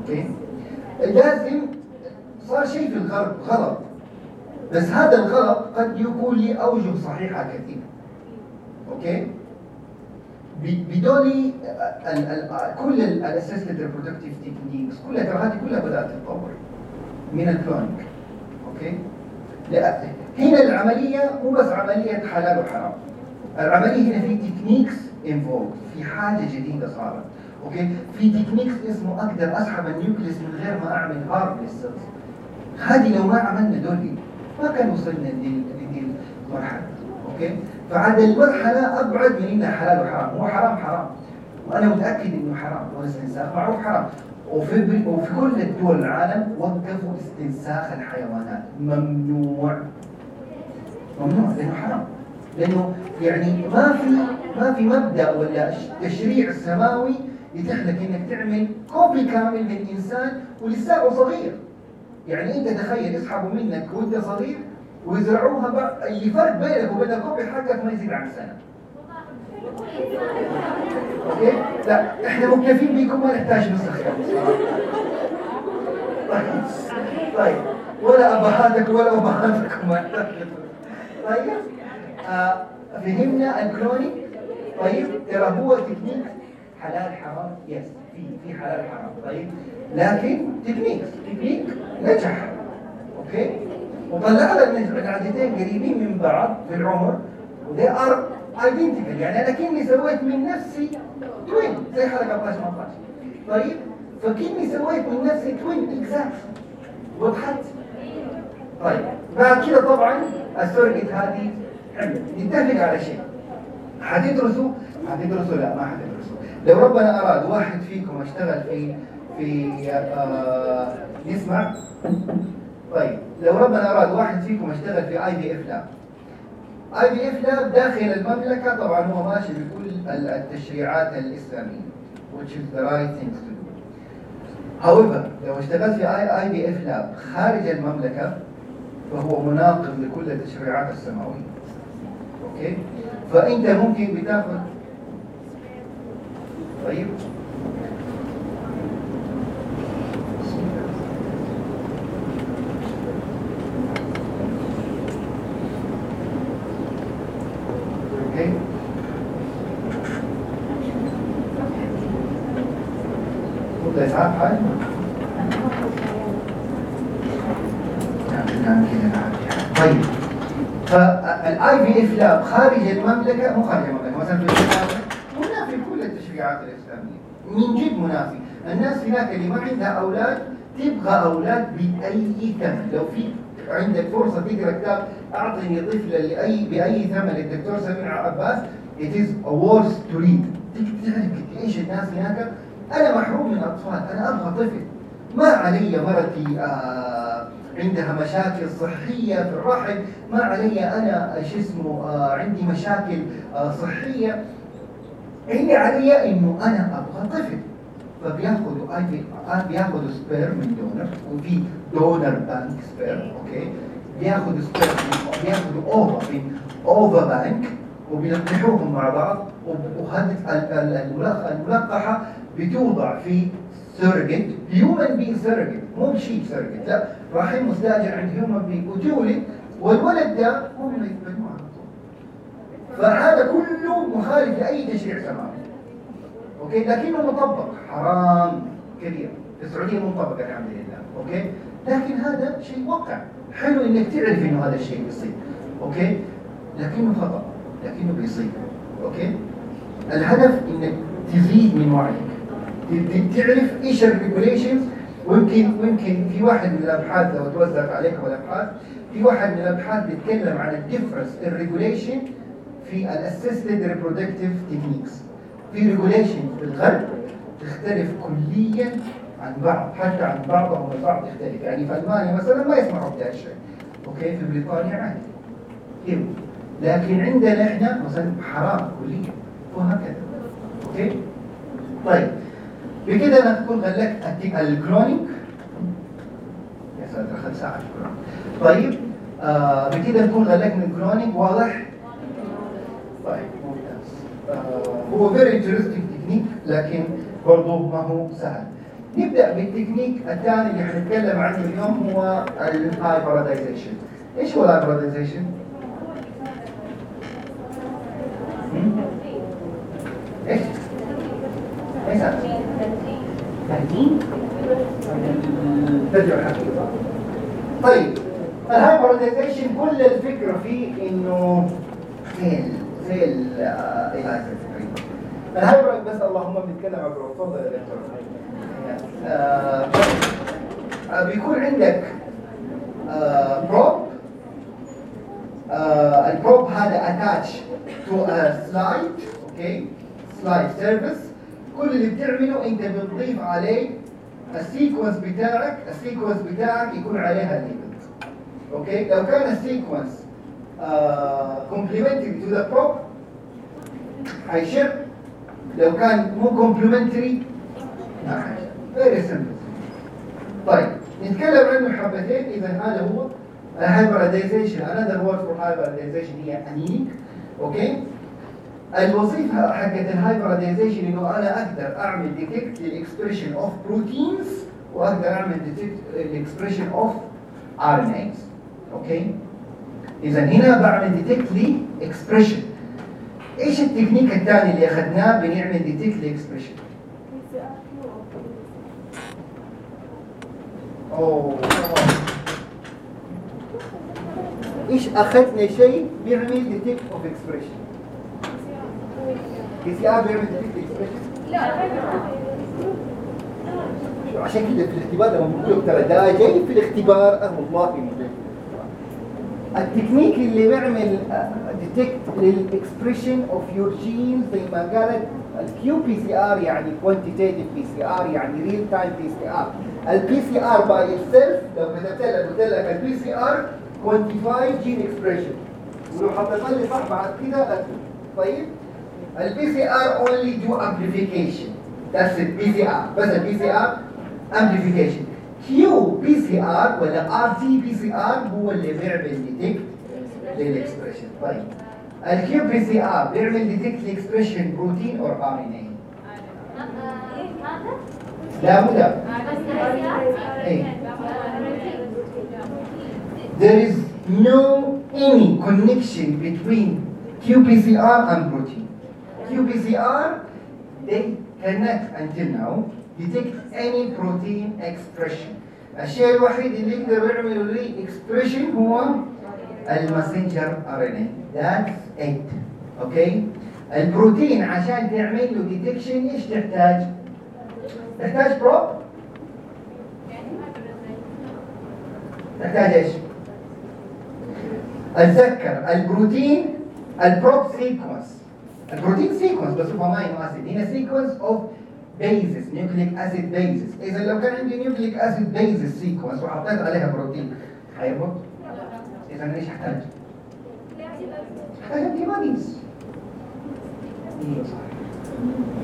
أوكي؟ لازم صار شيء في الغرب غلط بس هذا الغلط قد يكون له أوجه صحيحة كثيره okay؟ بدون كل ال assisted reproductive techniques كلها ترى هذه كلها بدأت تتطور من الكلونينج أوكي؟ لا هنا العملية مو بس عملية حلال وحرام العملية هنا في techniques involved في حاجة جديدة صارت. okay؟ في techniques اسمه أقدر أسحب ال nucleus من غير ما أعمل hurt لل cells هذه لو ما عملنا دولي ما كان وصلنا لدي المرحله أوكي؟ فعاد المرحلة أبعد من انها حلال وحرام. هو حرام حرام. وأنا متأكد إنه حرام. والاستنساخ معروف حرام. وفي وفي كل الدول العالم وقفوا استنساخ الحيوانات. ممنوع. ممنوع لأنه حرام. لأنه يعني ما في ما في مبدأ ولا تشريع سماوي يتيح لك إنك تعمل copy كامل من انسان ولساته صغير. يعني أنت تخيل يسحبوا منك وأنت صغير ويزرعوها بقى اللي فرق بينك وبين ال copy حقك ما يزيد عن سنة. okay لا إحنا مكتفين بيكم ما نحتاج نسخ طيب طيب ولا ابهاتك ولا ابهاتك ما نحتاج طيب. فهمنا ال cloning طيب ترى هو تكنيك حلال حرام؟ yes في في حلال حرام طيب. لكن technique technique نجح. okay؟ وطلع لك ان العادتين قريبين من بعض في العمر و they are identical يعني أنا كأني سويت من نفسي twin زي حلقه 12 18 طيب فكأني سويت من نفسي twin exact وضحت. طيب بعد كده طبعا السرقة هذه نتفق على شيء. حتدرسوا حتدرسوا لا ما حتدرسوا لو ربنا أراد واحد فيكم اشتغل في في آه طيب. لو ربنا أراد واحد فيكم اشتغل في اي بي اف لاب اي بي اف لاب داخل المملكة طبعا هو ماشي بكل ال- التشريعات الإسلامية. Which is the right thing to do. however لو اشتغلت في IVF lab خارج المملكة فهو مناقض لكل التشريعات السماوية. okay فأنت ممكن بتاخذ طيب okay مدة إسعاف حاجة؟ نعم كده نعم. طيب لاب خارج المملكه مو خارج المملكه مثلا في الامارات منافي لكل التشريعات الإسلامية. من جد منافي. الناس هناك اللي ما عندها أولاد تبغى أولاد بأي ثمن. لو في عندك فرصة تقرأ كتاب أعطني طفلا لاي بأي ثمن. للدكتور سمير عباس it is a worth to read. تعرف إيش الناس هناك؟ أنا محروم من اطفال أنا أبغى طفل. ما علي مرتي آه عندها مشاكل صحية في الرحم. ما علي أنا شو اسمه آه عندي مشاكل آه صحية. اللي علي إنه أنا أبغى طفل. فبياخذوا أي بي بياخذوا sperm من donor وفي donor bank sperm okay؟ بياخذوا sperm بياخذوا ova من ova bank وبيلقحوهم مع بعض وهذه ال- ال- الملق- الملقحة بتوضع في surrogate human being surrogate مو ب sheep surrogate لا رحم مستاجر عند human being وتولد والولد ده هم اللي يتبنوه فهذا كله مخالف لأي تشريع سماوي okay؟ لكنه مطبق. حرام. كبير. في السعودية مطبق الحمد لله. okay؟ لكن هذا شيء واقع. حلو إنك تعرف إنه هذا الشيء بيصير. okay؟ لكنه خطأ. لكنه بيصير. okay؟ الهدف إنك تزيد من وعيك. ت- تعرف إيش ال regulations ويمكن ويمكن في واحد من الأبحاث لو توزعت عليكم الأبحاث في واحد من الأبحاث بيتكلم عن ال difference ال regulation في ال assisted reproductive techniques في regulation في الغرب تختلف كليا عن بعض حتى عن بعضهم البعض يختلف يعني في ألمانيا مثلا ما يسمحوا بهذا الشيء. okay؟ في بريطانيا عادي. كيف لكن عندنا إحنا مثلا حرام كليا. وهكذا. okay؟ طيب. بكده أنا اكون غلقت الت- ال cloning. يا ساتر أخذ ساعة ال cloning. طيب آه بكده نكون غلقنا ال cloning واضح؟ طيب ممتاز. آه هو very interesting technique لكن برضه ما هو سهل. نبدأ بالتكنيك الثاني اللي حنتكلم عنه اليوم هو ال hybridization إيش هو ال hybridization؟ طيب الهايبردايزيشن كل الفكرة فيه إنه زي زي الايلايزر الهايبرد بس اللهم بنتكلم عن دكتور. آه، آه، بيكون عندك بروب البروب هذا اتاتش تو سلايد أوكي سلايد سيرفيس كل اللي بتعمله انت بتضيف عليه السيكونس بتاعك السيكونس بتاعك يكون عليها ليبل أوكي لو كان السيكونس كومبلمنتري تو ذا بروب هيشب لو كان مو كومبلمنتري ما سمبل طيب نتكلم عنه حبتين. إذا هذا هو الهايبردايزيشن another word for hybridization هي انيميك أوكي الوظيفة حقت الهايبردايزيشن إنه أنا أقدر أعمل ديتكت للاكسبريشن اوف بروتينز وأقدر أعمل detect لل expression of RNAs okay اذا هنا بعمل detect ل expression إيش التكنيك الثاني اللي أخذناه بنعمل detect ل expression أوه. إيش أخذنا شيء؟ بيعمل detect of expression PCR بيعمل detect expression عشان كده في الاختبار لما بقول لك ترى ده جاي في الاختبار؟ أنا والله مش التكنيك اللي بيعمل detect لل expression of your genes زي ما قالت ال qPCR يعني quantitative PCR يعني real time PCR ال PCR by itself كتبت لك قلت لك ال PCR quantified gene expression ولو حطيت لي صح بعد كده طيب؟ ال PCR only do amplification That's it PCR بس البي سي ار امبليفيكيشن كيو بي سي ار ولا ار تي بي سي ار هو اللي بيعمل detect لل expression طيب ال qPCR بيعمل detect ل expression protein اور RNA لا مو لا إيه there is no any connection between qPCR and protein. qPCR, they cannot until now detect any protein expression. الشيء الوحيد اللي يقدر يعملوا لي expression هو ال messenger RNA. That's it. okay؟ ال protein عشان تعمل له detection إيش تحتاج؟ تحتاج probe؟ تحتاج إيش؟ اتذكر البروتين البروب سيكونس البروتين سيكونس بس هو امينو اسيد هنا سيكونس اوف بيزس نيوكليك اسيد بيزس اذا لو كان عندي نيوكليك اسيد بيزس سيكونس وحطيت عليها بروتين حيربط اذا أنا إيش احتاج؟ احتاج انتي بوديز أيوه صح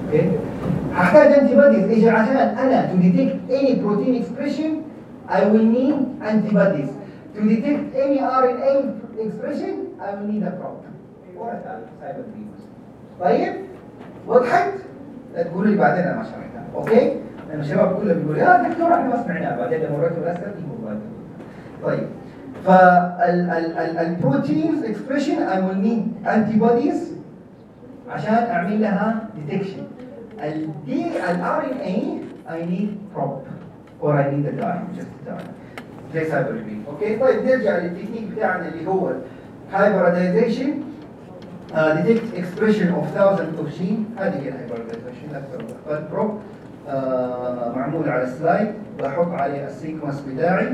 أوكي هحتاج انتي بوديز إيش عشان أنا to detect any protein expression I will need antibodies to detect any RNA expression I will need a probe or a SYBR virus طيب؟ وضحت؟ لا تقولوا لي بعدين أنا ما شرحتها okay؟ لأن الشباب كلهم بيقولوا يا دكتور إحنا ما سمعناها. بعدين لما وريته الاسئله يقولوا طيب. فال proteins expression I will need antibodies عشان أعمل لها detection ال D ال RNA need probe or I need a dye just a dye. زي SYBR okay؟ طيب نرجع للتكنيك بتاعنا اللي هو uh, detect expression of thousand of gene هذه هي ال hybridization أكثر ال probe uh, معمول على ال slide بحط عليه ال sequence بتاعي uh,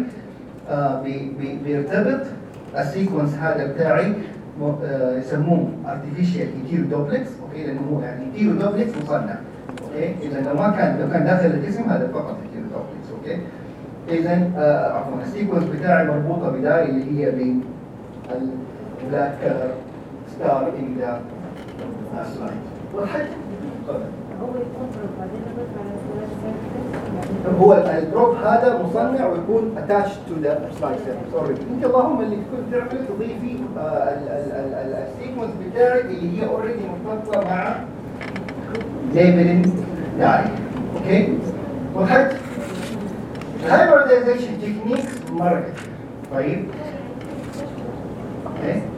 بي بي بيرتبط. ال sequence هذا بتاعي uh, يسموه artificial heteroduplex okay لأنه هو يعني heteroduplex مصنع. okay إذا لو ما كان لو كان داخل الجسم هذا فقط heteroduplex okay إذا عفوا ال sequence بتاعي مربوطة ب dye اللي هي بال black color the slide وضحت؟ تفضل. هو ال probe هذا مصنع ويكون attached to the slide surface already إنت اللهم اللي كنت تعمل تضيفي آه، ال- ال- ال- ال- ال sequence بتاعك اللي هي already مرتبطه مع labeling dye okay وضحت؟ hybridization techniques كتير. طيب okay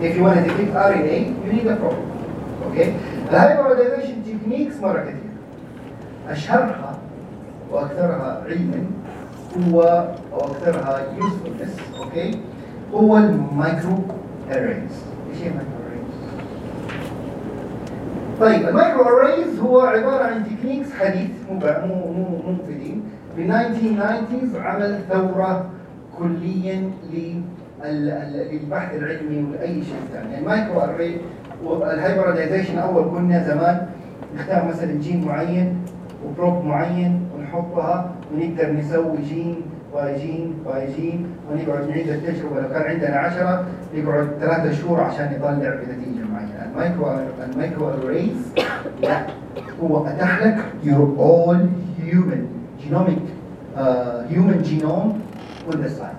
if you want to detect RNA you need a probe okay? The hybridization techniques مرة كتير أشهرها وأكثرها علما هو أو أكثرها usefulness okay هو ال micro arrays إيش هي ال micro arrays؟ طيب ال micro arrays هو عبارة عن techniques حديث مو مو مو مو قديم في 1990s عمل ثورة كليا ال- للبحث العلمي ولأي شيء ثاني. ال micro array وال hybridization أول كنا زمان نختار مثلا جين معين و probe معين ونحطها ونقدر نسوي gene by gene by gene ونقعد نعيد التجربة. لو كان عندنا 10 نقعد ثلاثة شهور عشان نطلع بنتيجة معينة. ال micro ال micro arrays لا هو اتاح لك human genomic uh, human genome on the slide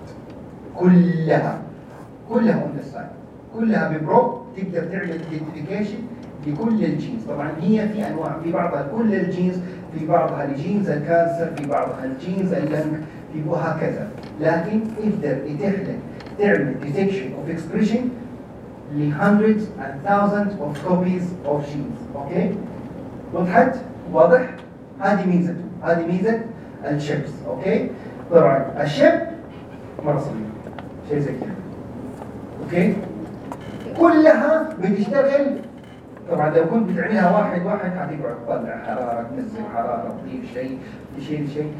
كلها كلها on the slide كلها ب probe تقدر تعمل identification لكل ال genes. طبعا هي في أنواع في بعضها كل ال genes في بعضها ل genes ال cancer في بعضها ال genes في وهكذا. لكن لك تعمل detection of expression ل hundreds and thousands of copies of genes. okay؟ وضحت واضح؟ هذه ميزته هذه ميزة ال chips. okay؟ طبعا ال chip مرة صغير شيء زي كذا okay كلها بتشتغل طبعا لو كنت بتعملها واحد واحد حتقعد تطلع حرارة تنزل حرارة تضيف شيء تشيل شيء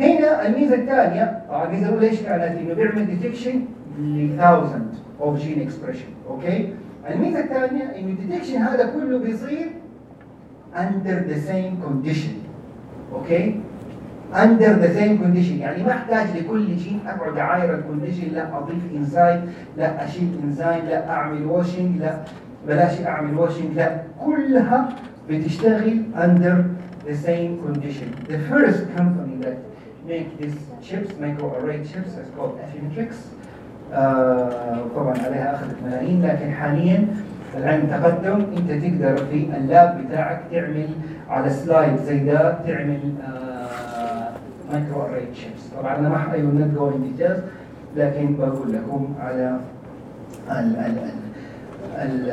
هنا الميزة الثانية طبعا الميزة الأولى إيش كانت؟ إنه بيعمل detection ل 1000 of gene expression okay؟ الميزة الثانية إنه ال detection هذا كله بيصير under the same condition okay؟ Under the same condition يعني ما أحتاج لكل جين أقعد أعاير ال condition لا أضيف انزايم لا أشيل انزايم لا أعمل washing لا بلاش أعمل washing لا كلها بتشتغل under the same condition. The first company that make these chips, microarray chips, is called Affymetrix. آه طبعا عليها أخذت ملايين لكن حاليا العلم تقدم أنت تقدر في ال lab بتاعك تعمل على slide زي ده تعمل micro array chips طبعا أنا ما ح- I will not go in details لكن بقول لكم على ال ال ال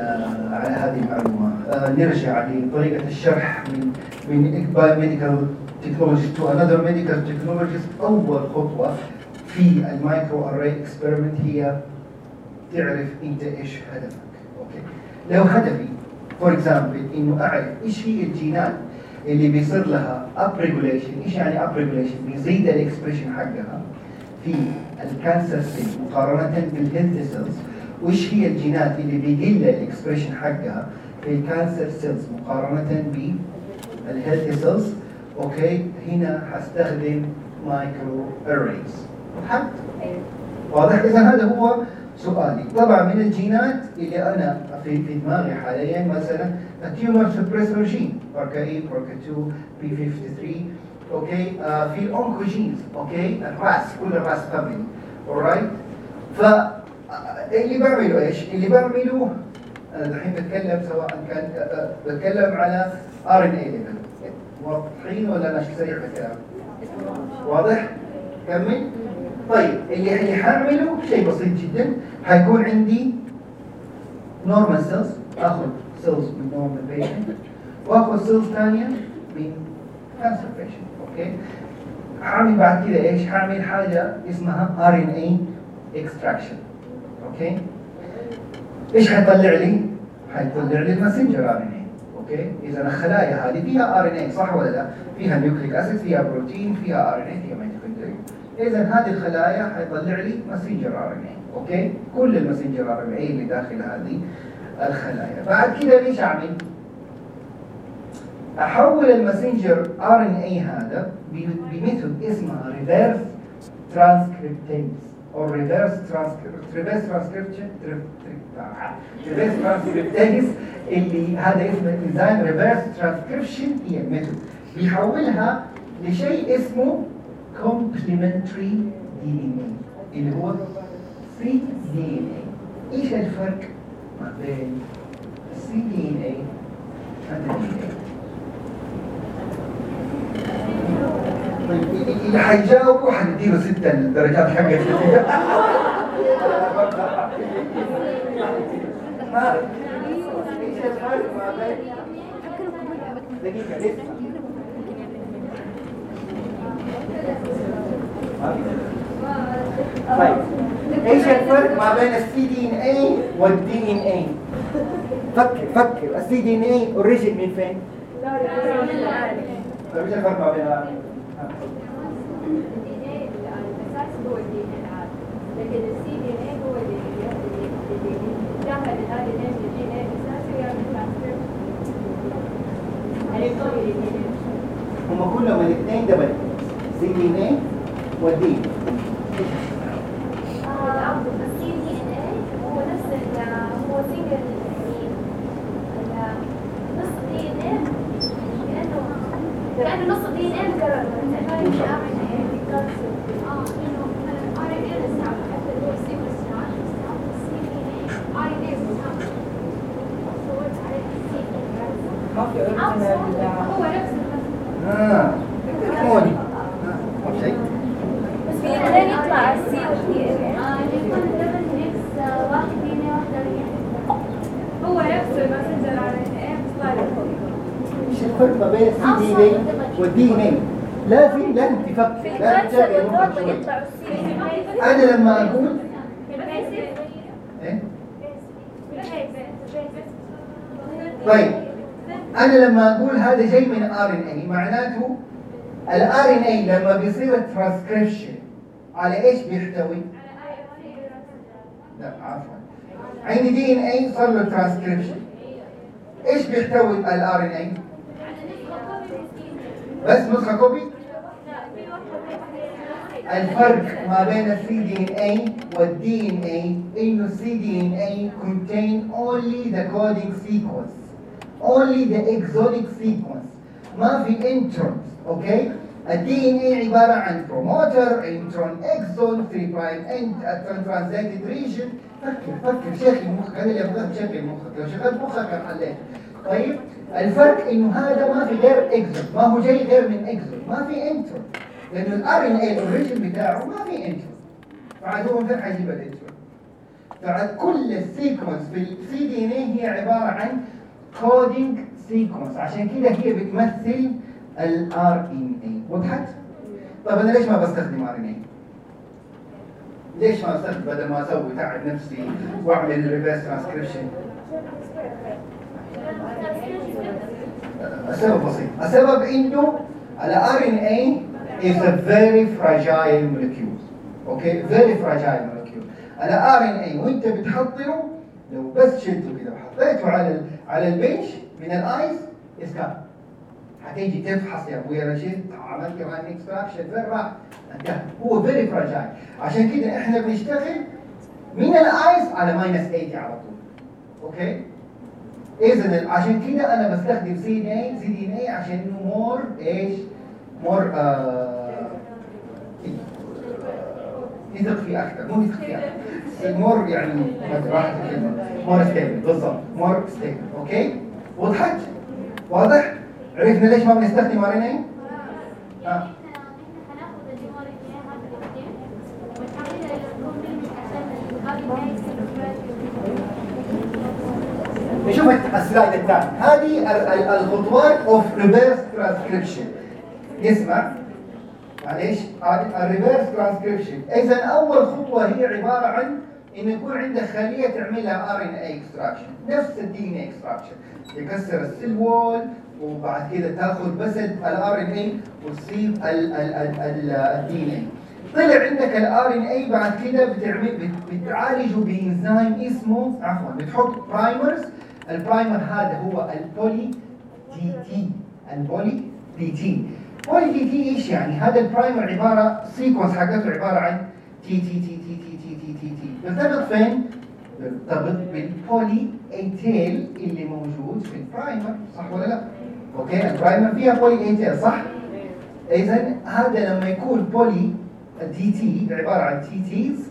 على هذه المعلومة. آه نرجع لطريقة الشرح من من إقبال medical technology to another medical technologies أول خطوة في ال micro array experiment هي تعرف أنت إيش هدفك. okay. لو هدفي for example إنه أعرف إيش هي الجينات اللي بيصير لها up regulation إيش يعني up regulation بيزيد ال expression حقها في ال cancer cell مقارنة بال health cells وايش هي الجينات اللي بيقل ال expression حقها في ال cancer cells مقارنة بال health cells okay هنا حستخدم micro arrays واضح إذا هذا هو سؤالي طبعا من الجينات اللي أنا في دماغي حاليا مثلا ال tumor suppressor gene BRCA A BRCA 2 p 53 okay؟ آه في ال oncogenes okay؟ ال RAS كل ال RAS family alright ف آه، اللي بعمله إيش؟ اللي بعمله أنا الحين بتكلم سواء كان آه، آه، بتكلم على RNA واضحين ولا أنا سريع في الكلام؟ واضح؟ كمل. طيب اللي حاعمله شيء بسيط جدا حيكون عندي normal cells آخذ cells من normal patient وآخذ cells ثانية من cancer patient okay حاعمل بعد كده إيش؟ حاعمل حاجة اسمها RNA extraction okay إيش حيطلع لي؟ حيطلع لي ال messenger RNA okay إذا الخلايا هذه فيها RNA صح ولا لا؟ فيها nucleic acid فيها بروتين فيها RNA فيها إذا هذه الخلايا حيطلع لي messenger RNA okay؟ كل ال messenger RNA اللي داخل هذه الخلايا. بعد كده ليش أعمل؟ أحول ال messenger RNA هذا ب method اسمها ريفيرس ترانسكريبتيز أو ريفيرس ريفيرس ترانسكريبشن ريفيرس ترانسكريبتيز اللي هذا اسمه انزيم ريفيرس ترانسكريبشن هي method بيحولها لشيء اسمه complementary DNA اللي هو cDNA إيش الفرق ما بين ال cDNA وال DNA طيب اللي حيجاوبوا حنديله ستة الدرجات حقت ما إيش الفرق ما بين دقيقة. لسه طيب إيش الفرق ما بين السي دي ان اي والدي ان اي؟ فكر فكر ال cDNA origin من فين؟ طيب إيش الفرق ما بين الاساس هو ال DNA العادي لكن السي دي ان اي هو اللي يعمل الار ان اي الدي ان اي الاساسي ويعمل ترانسفير يعني يقوي الدي ان هم كلهم الاثنين دبل سي دي ان اي والدي السي دي ان اي هو نفس ال هو سنجل نص دي ان اي كأنه كانه نص دي ان اي مكرر حتى اللي هو نفس النص. آه شيء؟ بس بيقدر يطلع السي وكي هو نفسه الماسنجر على الان بيطلع إيش الفرق ما بين السي دي ان والدي ان اي لا في لا انتفاك لا انتفاك أنا لما أقول إيه؟ طيب. أنا لما أقول هذا جاي من RNA معناته ال RNA لما بيصير الترانسكريبشن على إيش بيحتوي؟ لا عفوا عندي دي ان اي صار له ترانسكريبشن إيش بيحتوي ال RNA؟ بس نسخة copy؟ الفرق ما بين السي دي ان اي والدي ان اي إنه السي دي ان اي contain only the coding sequence only the exonic sequence ما في introns أوكي ال DNA عبارة عن promoter intron exon 3 prime untranslated region فكر فكر شغل مخك هذا اللي أبغاك تشغل مخك لو شغلت مخك حليت طيب الفرق إنه هذا ما في غير exon ما هو جاي غير من exon ما في intron لأنه ال RNA ال origin بتاعه ما في intron فعاد هو فين حيجيب ال intron فعاد كل ال sequence في ال cDNA هي عبارة عن coding sequence عشان كده هي بتمثل ال RNA وضحت؟ طب أنا ليش ما بستخدم RNA؟ ليش ما أستخدم بدل ما أسوي تعب نفسي وأعمل ريفرس ترانسكريبشن؟ السبب بسيط، السبب إنه ال RNA is a very fragile molecule. okay؟ very fragile molecule. ال RNA وإنت بتحضره لو بس شلته كده وحطيته على على ال bench من ال ice اسكاب. هتيجي تفحص يا أبويا رشيد عملت كمان extraction فين راح؟ انتهى هو very fragile عشان كده إحنا بنشتغل من الايس على ماينس 80 على طول okay؟ اذا عشان كده أنا بستخدم سي دي اي سي دي اي عشان إنه more إيش؟ more آه يثق فيه أكثر more يثق فيه أكثر more *laughs* يعني راحت الكلمة more stable بالضبط more stable okay؟ وضحت؟ واضح؟ عرفنا ليش ما بنستخدم RNA؟ آه. نشوف ال slide الثاني هذه ال- ال- الخطوات اوف ريفرس ترانسكريبشن اسمع معليش الريفرس ترانسكريبشن اذا أول خطوة هي عبارة عن انه يكون عندك خلية تعملها RNA extraction نفس ال DNA extraction يكسر ال cell wall وبعد كده تاخذ بس ال RNA وتسيب ال DNA طلع عندك ال RNA بعد كده بتعمل بت- بتعالجه بإنزيم اسمه عفوا بتحط primers ال primer هذا هو ال poly dT ال poly dT poly dT إيش يعني؟ هذا ال primer عبارة sequence حقته عبارة عن T T T T T بيرتبط فين؟ بيرتبط بال poly A tail اللي موجود في ال primer صح ولا لا؟ okay ال primer فيها poly A tail صح؟ اذا هذا لما يكون poly dT عبارة عن T Ts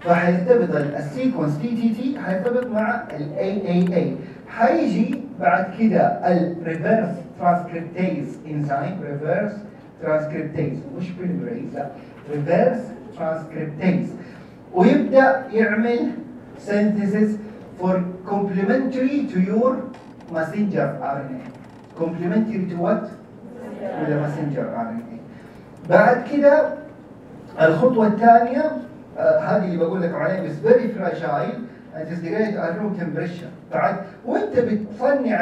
فحيرتبط ال sequence T T T حيرتبط مع ال A A A حيجي بعد كده الريفرس ترانسكريبتيز انزيم ريفرس ترانسكريبتيز مش بوليمريز لا ريفرس ترانسكريبتيز ويبدأ يعمل synthesis for complementary to your messenger RNA complementary to what? to the messenger RNA بعد كده الخطوة الثانية آه هذه اللي بقول لك عليها بس very fragile انتستيجيت ال room temperature بعد وانت بتصنع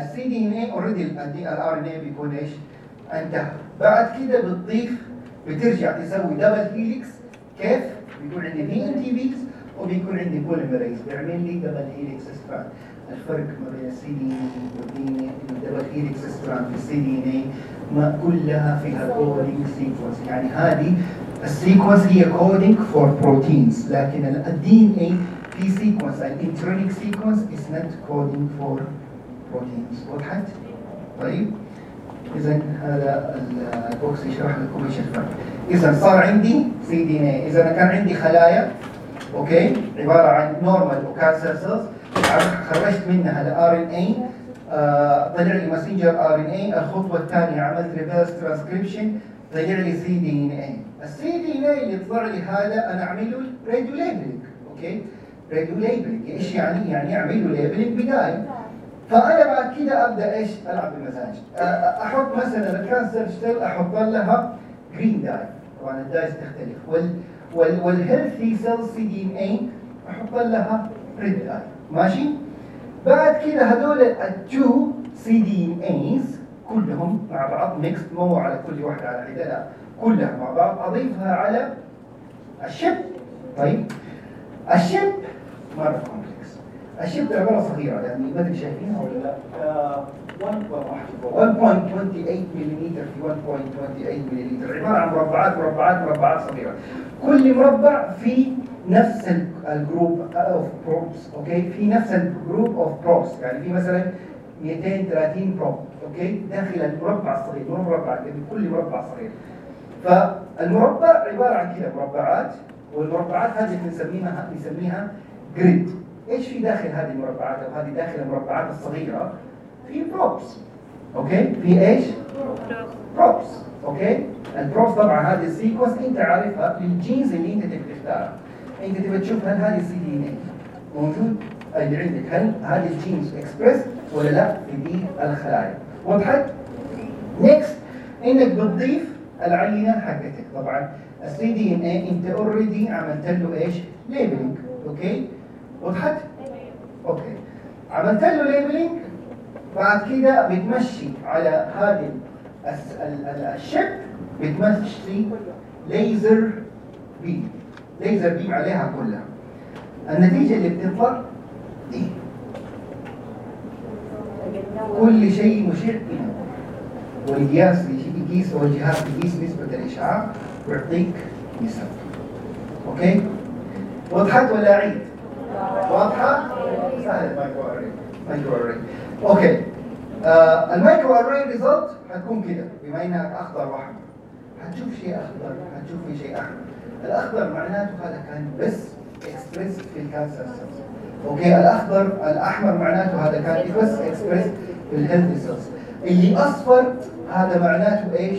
ال cDNA already ال RNA بيكون إيش؟ انتهى بعد كده بتضيف بترجع تسوي double helix كيف؟ بيكون عندي dNTPs وبيكون عندي polymerase بيعمل لي double helix strand الفرق ما بين ال cDNA وال DNA ال double helix strand في ال cDNA ما كلها فيها coding sequence يعني هذه ال sequence هي coding for proteins لكن ال DNA في sequence ال intronic sequence is not coding for proteins وضحت؟ طيب. اذا هذا ال box يشرح لكم إيش الفرق. اذا صار عندي cDNA اذا أنا كان عندي خلايا okay؟ عبارة عن normal و cancer cells خرجت منها ال RNA طلع لي messenger RNA الخطوة الثانية عملت ريفرس ترانسكريبشن طلع لي سي دي ان اي السي دي ان اي اللي طلع لي هذا أنا اعمل له radio labeling okay؟ radio labeling إيش يعني؟ يعني اعمل له labeling بداية. فأنا بعد كده أبدأ إيش؟ ألعب بمزاج أحط مثلا ال cancer cell أحط لها green dye طبعا ال dyes تختلف. وال وال وال healthy cell cDNA أحط لها red dye ماشي؟ بعد كده هذول ال two cDNAs كلهم مع بعض mix مو على كل واحدة على حدة لا. كلها مع بعض. أضيفها على ال chip طيب. ال chip مره complex ال chip عبارة صغيرة يعني ما أدري شايفينها ولا لا. آه، 1.28 ملم في 1.28 ملم عبارة عن مربعات مربعات مربعات صغيرة. كل مربع في نفس ال- ال group of probes okay في نفس ال group of probes يعني في مثلا 230 probe okay داخل المربع الصغير مو مربع كبير كل مربع صغير. فالمربع عبارة عن كذا مربعات والمربعات هذه بنسميها بنسميها grid إيش في داخل هذه المربعات أو هذه داخل المربعات الصغيرة؟ في probes okay؟ في إيش؟ probes okay؟ ال probes طبعا هذه ال sequence أنت عارفها لل genes اللي أنت تبي تختارها. أنت تبي تشوف هل هذه ال cDNA موجود؟ اللي عندك. هل هذه ال genes express ولا لا في دي الخلايا؟ وضحت next إنك بتضيف العينة حقتك. طبعا ال cDNA أنت already عملت له إيش؟ labeling okay؟ وضحت؟ okay. عملت له labeling بعد كده بتمشي على هذه ال chip بتمشي ليزر beam laser beam عليها كلها. النتيجة اللي بتطلع دي. كل شيء مشع والقياس يقيس أو الجهاز يقيس نسبة الإشعاع ويعطيك نسب. okay؟ وضحت ولا أعيد؟ واضحة؟ سهل ال microarray microarray okay. آه ال microarray result حتكون كده بما انها أخضر وأحمر. حتشوف شيء أخضر حتشوف في شيء أحمر. الأخضر معناته هذا كان بس اكسبريس في ال cancer cells okay الأخضر الأحمر معناته هذا كان بس اكسبريس في ال healthy cells اللي أصفر هذا معناته إيش؟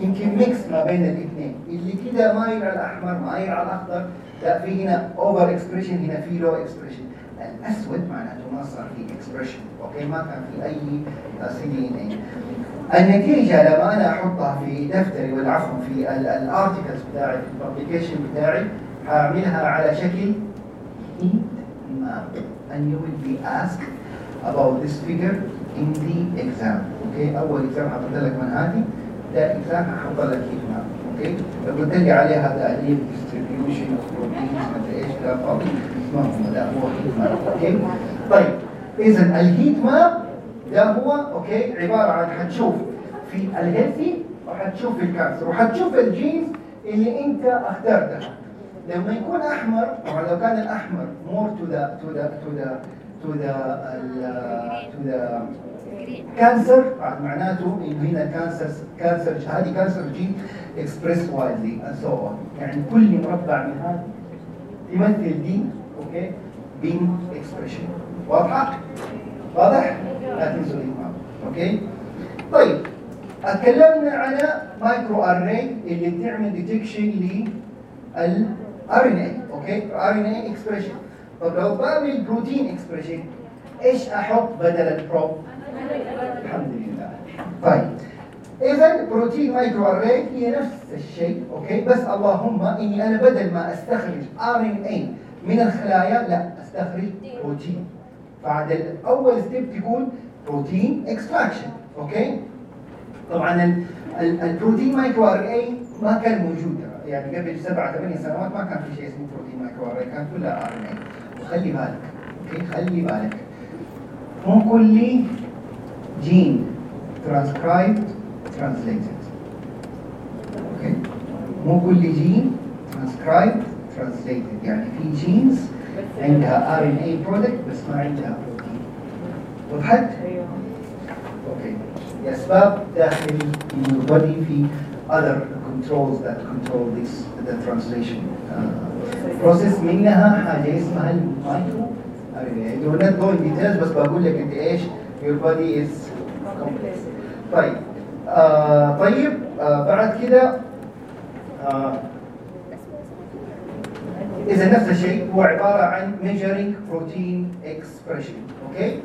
يمكن mix ما بين الاثنين. اللي كده مايل على الأحمر مايل على الأخضر لا في هنا over expression هنا في low expression الاسود معناته ما صار في expression okay ما كان في اي سي أن النتيجه لما أنا احطها في دفتري ولا عفوا في الارتكلز بتاعي في الببليكيشن بتاعي هعملها على شكل heat map and you will be asked about this figure in the exam. أوكي أول exam حطيت لك من هذه ده exam هحط لك heat أوكي لو قلت لي عليه هذا of proteins ما إيش فاضي ما هو ده هو طيب اذا ال heat map ده هو okay عبارة عن حتشوف في ال healthy وحتشوف في ال cancer وحتشوف ال genes اللي أنت اخترتها. لما يكون أحمر طبعا لو كان الأحمر to the to the to the to the ال- to the cancer معناته إنه هنا cancer cancer هذه cancer gene express widely and so on يعني كل مربع من هذا يمثل دي okay gene expression واضحة؟ واضح؟ لا تنسوا الإمام okay؟ طيب اتكلمنا على microarray اللي بتعمل detection لل ار ان اي أوكي؟ ار ان اي اكسبريشن طب لو بعمل protein expression إيش أحط بدل ال probe؟ الحمد لله طيب اذا protein microarray هي نفس الشيء okay؟ بس اللهم إني أنا بدل ما أستخرج RNA من الخلايا لا أستخرج بروتين. بعد اول step تكون protein extraction okay؟ طبعا ال- ال- ال protein microarray ما كان موجود. يعني قبل سبعة ثمانية سنوات ما كان في شيء اسمه protein microarray كان كلها RNA وخلي بالك okay؟ خلي بالك. مو كل gene transcribed translated. أوكي مو كل gene transcribed translated. يعني في genes عندها RNA product بس ما عندها بروتين وضحت؟ أيوه أوكي لاسباب داخل ال body في other controls that control this the translation uh, process. منها حاجة اسمها ال micro I will not go in details بس بقول لك انت إيش your body is complex. طيب آه طيب آه بعد كده آه إذا نفس الشيء هو عبارة عن measuring protein expression. أوكي؟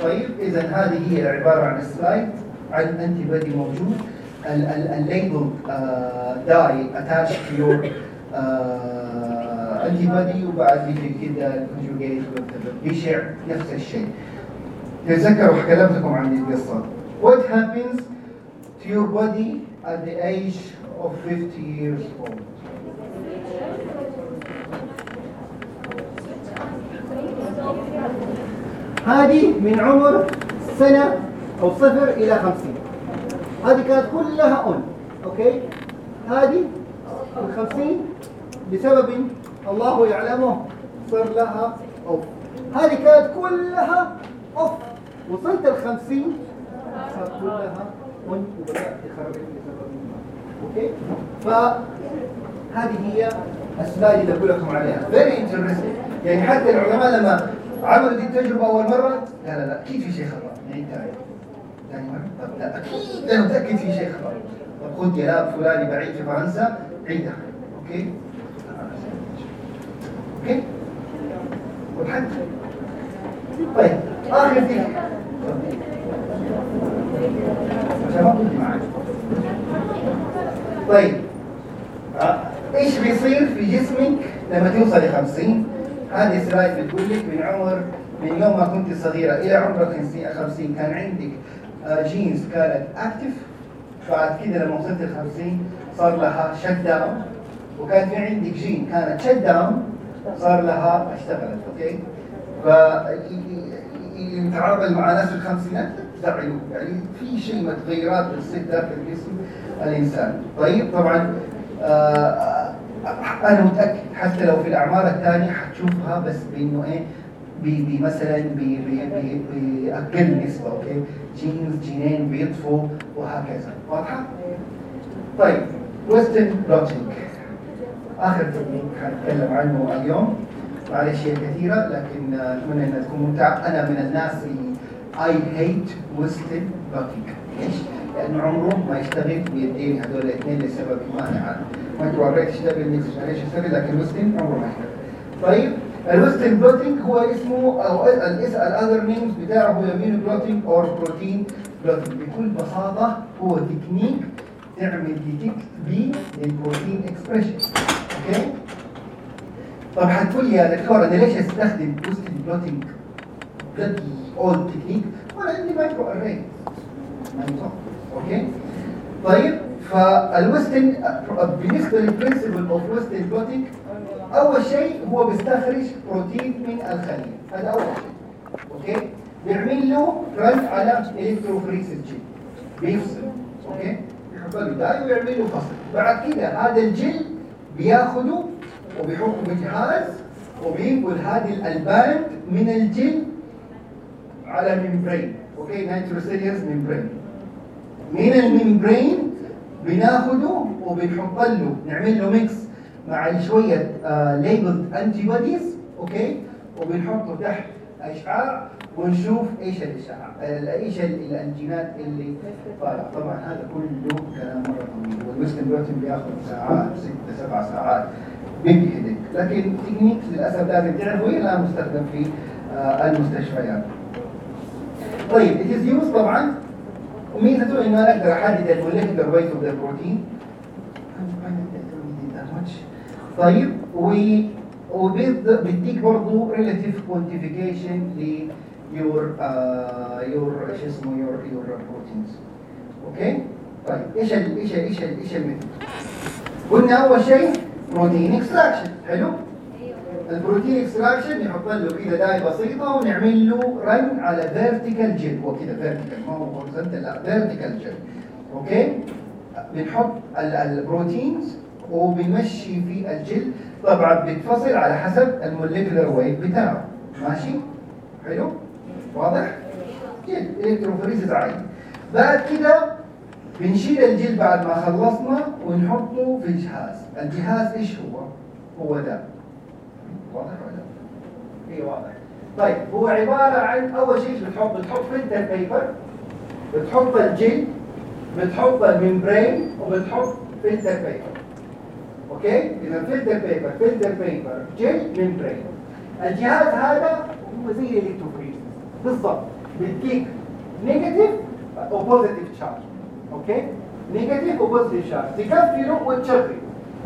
طيب إذا هذه هي عبارة عن slide عن antibody موجود ال label dye attached to your uh, antibody وبعد يجي كده ال conjugate يشع نفس الشيء. تذكروا كلمتكم عن القصة. What happens to your body at the age of 50 years old? هذه من عمر سنة أو صفر إلى خمسين. هذه كانت كلها أون أوكي؟ هذه الخمسين بسبب الله يعلمه صار لها off هذه كانت كلها off وصلت الخمسين كلها on وبدأت تخرب بسبب ما أوكي؟ فهذه هي ال slide اللي أقول لكم عليها. Very interesting. يعني حتى العلماء لما عملوا دي التجربة أول مرة لا لا لا أكيد في شيء خطأ يعني ثاني ثاني مرة طب لا أكيد. أنا متأكد في شيء خطأ طب خذ lab فلاني بعيد في فرنسا عيدها أوكي؟ أوكي؟ والحج. طيب آخر دي طيب. آه، إيش بيصير في جسمك لما توصل ل 50 هذه slide بتقول لك من عمر من يوم ما كنت صغيرة إلى عمر 50 50 كان عندك آه، genes كانت active بعد كده لما وصلت ل 50 صار لها shut down وكان في عندك جين كانت shut down صار لها اشتغلت أوكي؟ ف يتعامل مع ناس في الخمسينات؟ تزعلوا يعني في شيء متغيرات بتصير داخل جسم الإنسان. طيب طبعا آه أنا متأكد حتى لو في الأعمار الثانية حتشوفها بس بإنه إيه ب- ب- مثلا ب- ب- ب- باقل نسبة أوكي؟ جينز جينين بيطفوا وهكذا. واضحة؟ طيب western blotting آخر تكنيك حنتكلم عنه اليوم. معلش هي كثيرة لكن أتمنى إنها تكون ممتعة. أنا من الناس اللي I hate western blotting ليش؟ لأنه عمره ما يشتغل بيدين هذول الاثنين لسبب ما أنا عارف. ما انت وريت يشتغل ميكس معلش يشتغل لكن ال western عمره ما يشتغل. طيب ال western blotting هو اسمه أو ال other names بتاعه هو immunoblotting أو protein blotting بكل بساطة هو تكنيك تعمل detect بيه لل protein expression أوكي طب حتقول يا دكتور أنا ليش أستخدم western blotting بلدي old technique وأنا عندي microarray أوكي طيب فال western بالنسبة لل principle of western blotting أول شيء هو بيستخرج بروتين من الخلية. هذا أول شيء أوكي بيعمل له run على electrophoresis gel بيفصل أوكي يحط له dye ويعمل له فصل. بعد كده هذا الجل بياخده وبيحطه بجهاز وبينقل هذه الألبان من الجل على membrane أوكي nitrocellulose membrane من ال membrane بناخده وبنحط له. نعمل له mix مع شوية labeled antibodies أوكي وبنحطه تحت اشعاع ونشوف إيش الاشعاع آه، إيش ال- الأنتيجينات اللي طالعة. طبعا هذا كله كلام مرة طويل. وال western blotting بياخذ ساعات ست سبع ساعات بيجهدك. لكن تكنيك للأسف لازم تعرفه هي لا مستخدم في آه، المستشفيات. طيب it is used طبعا. وميزته إنه أنا أقدر أحدد ال molecular weight of the protein طيب وبيديك برضه relative quantification ل your your إيش اسمه your your proteins أوكي طيب إيش إيش إيش إيش ال method قلنا أول شيء protein extraction حلو؟ ال protein extraction نحط له كده dye بسيطة ونعمل له run على vertical gel هو كده vertical ما هو horizontal لا vertical gel أوكي؟ بنحط ال- ال proteins وبنمشي في الجل. طبعا بتفصل على حسب ال molecular weight بتاعه. ماشي؟ حلو؟ واضح؟ gel electrophoresis عادي. بعد كده بنشيل الجل بعد ما خلصنا ونحطه في الجهاز. الجهاز إيش هو؟ هو ده. واضح ولا لا؟ إيه واضح طيب هو عبارة عن أول شيء بتحط بتحط filter paper بتحط الجل بتحط ال membrane وبتحط filter paper أوكي اذا filter paper filter paper gel membrane الجهاز هذا هو زي ال electrophoresis بالضبط بيديك negative و positive charge أوكي negative و positive charge تقفله وتشغله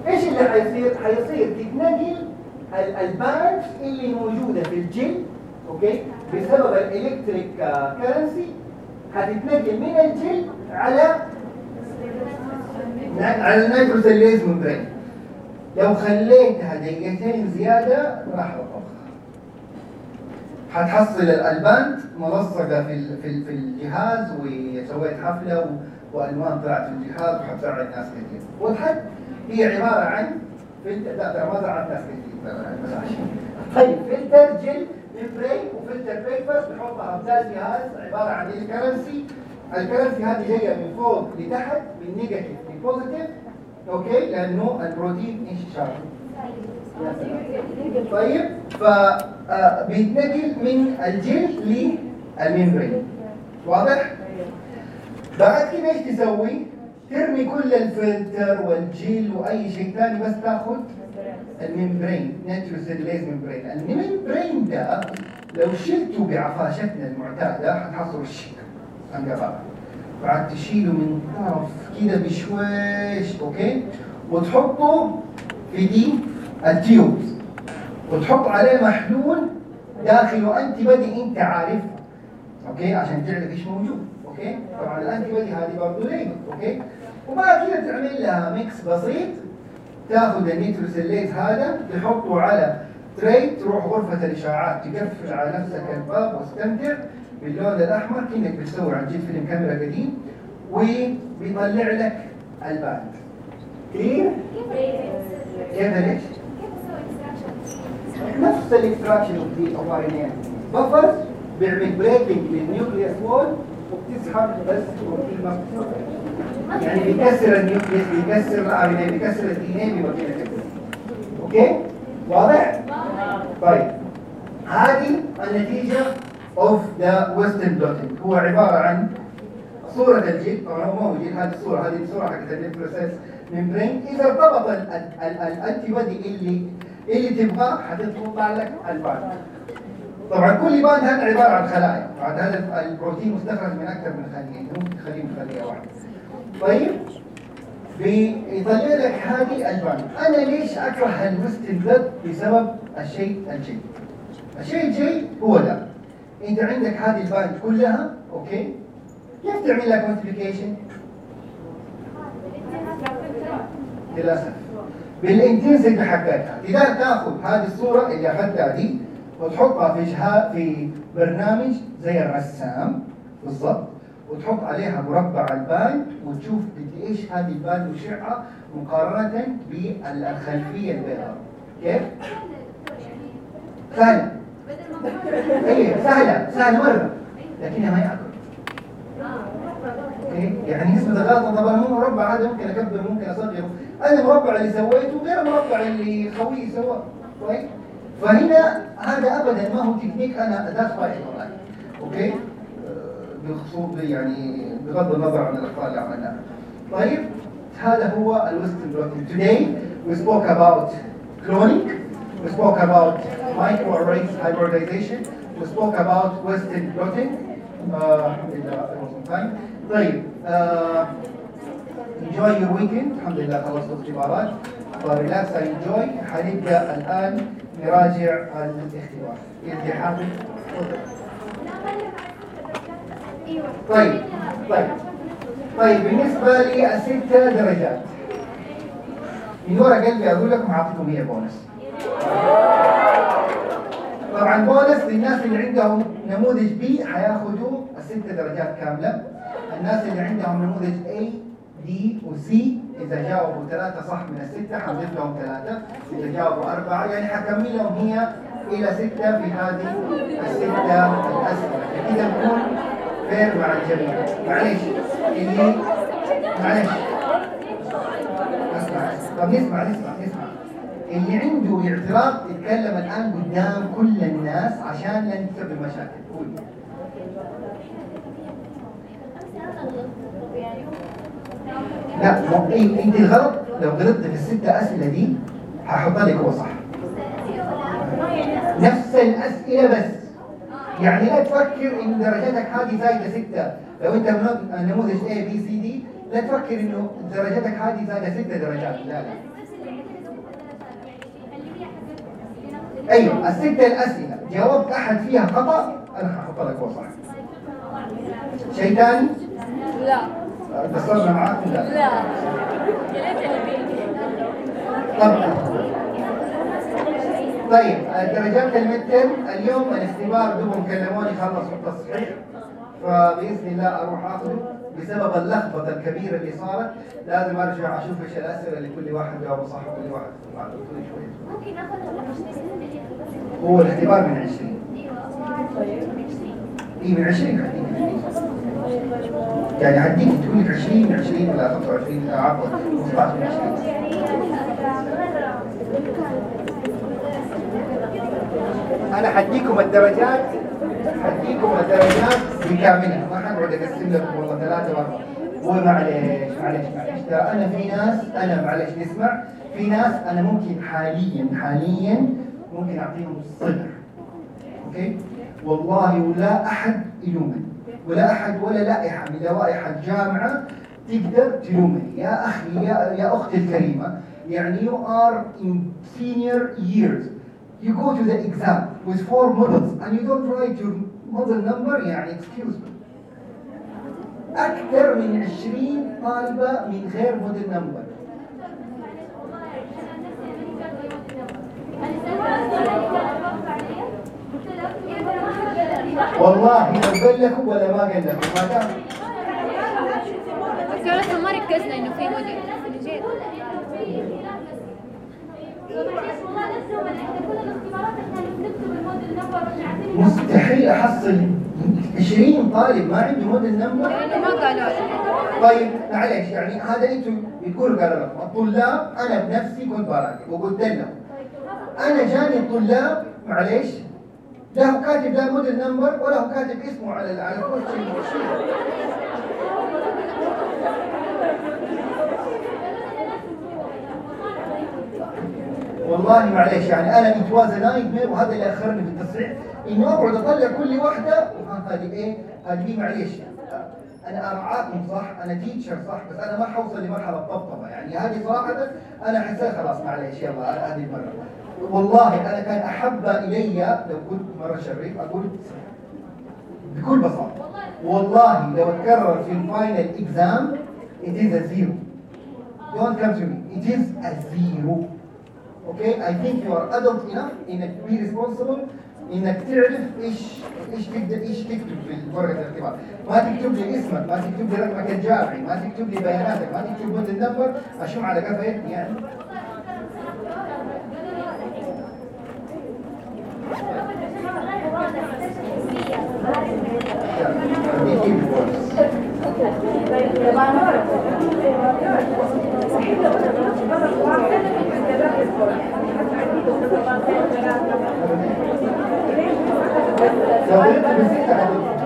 إيش اللي حيصير حيصير تتنقل ال- ال bands اللي موجودة في الجل okay؟ بسبب ال electric currency هتتنقل من الجل على على ال nitrocellulose membrane لو خليتها دقيقتين زيادة راح هتحصل ال band ملصقة في في في الجهاز وسويت حفلة وألوان طلعت في الجهاز وحتزعل ناس كثير وضحت هي عبارة عن فلتر لا ما زعلت ناس كثير. طيب filter gel membrane و filter paper بنحطها في ذا الجهاز عبارة عن ال currency ال currency هذه جاية من فوق لتحت من negative ل positive okay لأنه البروتين إيش charge طيب فبيتنقل من ال gel لل membrane واضح؟ بعد كده إيش تسوي؟ ترمي كل ال filter وال gel وأي شيء ثاني بس تاخذ ال membrane nitrocellulose membrane. ال membrane ده لو شلته بعفاشتنا المعتادة حتحصلوا الشيك انقبض بعد تشيله من طرف كده بشويش okay؟ وتحطه في دي ال tubes وتحط عليه محلول داخله antibody أنت عارفها okay؟ عشان تعرف إيش موجود. okay؟ طبعا ال antibody هذه برضه label. okay؟ وبعد كده تعمل لها mix بسيط. تاخذ ال nitrocellulose هذا تحطه على tray تروح غرفة الإشعاعات تقفل على نفسك الباب واستمتع باللون الأحمر كأنك بتسوي عن جد فيلم كاميرا قديم وبيطلع لك ال band clear؟ كيف ليش؟ نفس ال extraction of the of RNA buffer بيعمل breaking لل nucleus wall وبتسحب بس ما بتسحب. يعني بيكسر ال nucleus بيكسر ال RNA بيكسر ال DNA بيودينا كده. okay؟ واضح؟ طيب. هذه النتيجة of the western blotting هو عبارة عن صورة الجلد طبعا هو ما هو جلد هذه الصورة. هذه الصورة حقت ال nitrocellulose membrane إذا ارتبط ال- ال- ال- ال antibody اللي اللي تبغاه حتطلع لك ال band. طبعا كل band هذا عبارة عن خلايا. بعد هذا البروتين مستخرج من أكثر من خلية أنت ممكن تخليه من خلية واحدة. طيب؟ بيطلع لك هذه ال band أنا ليش أكره blot بسبب الشيء الجيد؟ الشيء الجيد هو ده أنت عندك هذه ال band كلها okay؟ كيف تعمل لها quantification؟ للأسف. بال intensity حقتها إذا تأخذ هذه الصورة اللي أخذتها دي وتحطها في في برنامج زي الرسام. بالضبط. وتحط عليها مربع ال band وتشوف قد إيش هذه ال band مشعة مقارنة بالخلفية البيضاء. كيف؟ سهلة. اي سهلة. سهلة مرة. لكنها ما يعقل إيه؟ يعني نسبة الغلط طبعا مو مربع هذا ممكن أكبر ممكن اصغره أنا المربع اللي سويته غير المربع اللي خويي سواه. كويس؟ فهنا هذا ابدا ما هو تكنيك أنا ذات واحد okay؟ بخصوص يعني بغض النظر عن الأخطاء اللي عملناها. طيب هذا هو ال western blotting today we spoke about cloning we spoke about microarray hybridization we spoke about western blotting uh. طيب uh, enjoy your weekend. الحمد لله خلصت الاختبارات فريلاكس انجوي حنبدأ الآن. نراجع الاختبار. حافظ تفضل. طيب طيب. طيب بالنسبة لي الستة درجات من ورا قلبي أقول لكم أعطيكم هي بونس. طبعا بونس للناس اللي عندهم نموذج B حياخذوا الست درجات كاملة. الناس اللي عندهم نموذج A D و C إذا جاوبوا ثلاثة صح من الستة حنضيف لهم ثلاثة إذا جاوبوا أربعة يعني حكمل لهم هي إلى ستة في هذه الستة الأسئلة. كده نكون fair مع الجميع معلش. اللي معلش. أسمع. طب نسمع نسمع نسمع. اللي عنده اعتراض يتكلم الآن قدام كل الناس عشان لا نسبب مشاكل قول. لا مو إيه إنت الغلط لو غلطت في الستة أسئلة دي هحط لك هو صح. نفس الأسئلة بس. يعني لا تفكر ان درجاتك هذه زايدة ستة. لو أنت من- نموذج A B C D لا تفكر إنه درجاتك هذه زايدة ستة درجات. لا لا. أيوه الستة الأسئلة. جاوبت أحد فيها خطأ؟ أنا هحط لك هو صح شيء ثاني؟ لا. قصرنا معاكم لا. لا. طب طيب درجات المتر اليوم الاختبار دوبهم كلموني خلصوا التصحيح. فبإذن الله أروح آخذه بسبب اللخبطة الكبيرة اللي صارت. لازم أرجع أشوف إيش الأسئلة اللي كل واحد جاوبه صح وكل واحد كل شوية. ممكن اخذها من 20 سنة اللي هي هو الاختبار من 20 أيوه من 20 اي من 20 حديك 20 يعني حديك تقول لك 20 من 20 ولا 25 آه، عفوا 15 من 20 أنا حديكم الدرجات حديكم الدرجات بكاملها. ما حقعد اقسم لكم والله ثلاثة واربعه ومعليش معليش معليش ترى أنا في ناس أنا معليش نسمع. في ناس أنا ممكن حاليا حاليا ممكن أعطيهم صفر أوكي؟ والله ولا أحد يلومني. ولا أحد ولا لائحة من لوائح الجامعة تقدر تلومني. يا أخي يا يا أختي الكريمة يعني you are in senior years. You go to the exam with four models and you don't write your model number يعني excuse me. أكثر من 20 طالبة من غير موديل نمبر والله لو قال لكم ولا ما قال لكم ما دام. دكتور أصلا ما ركزنا إنه في موديل مستحيل أحصل 20 طالب ما عنده model number. طيب معلش يعني هذا أنتم بتقولوا قالوا لكم الطلاب أنا بنفسي كنت براقب وقلت لهم أنا جاني الطلاب معلش لا هو كاتب لا model number ولا هو كاتب اسمه على على كل شيء والله معلش يعني أنا it was a nightmare وهذا اللي أخرني في التصحيح انه أقعد أطلع كل واحدة هذه إيه؟ هذه معلش أنا ارعاكم صح أنا teacher صح بس أنا ما حوصل لمرحلة طبطبه يعني هذه صراحة أنا أحسها خلاص معلش يلا هذه المرة. والله أنا كان أحب إلي لو كنت مرة شريف أقول بكل بساطة والله لو أتكرر في ال final exam it is a zero. Don't come to me. It is a zero. Okay I think you are adult enough انك be responsible انك تعرف إيش إيش تقدر إيش تكتب في ورقه الاختبار ما تكتب لي اسمك ما تكتب لي رقمك الجامعي ما تكتب لي بياناتك ما تكتب model number أشوف على قفا يدي يعني دي كيف Gracias.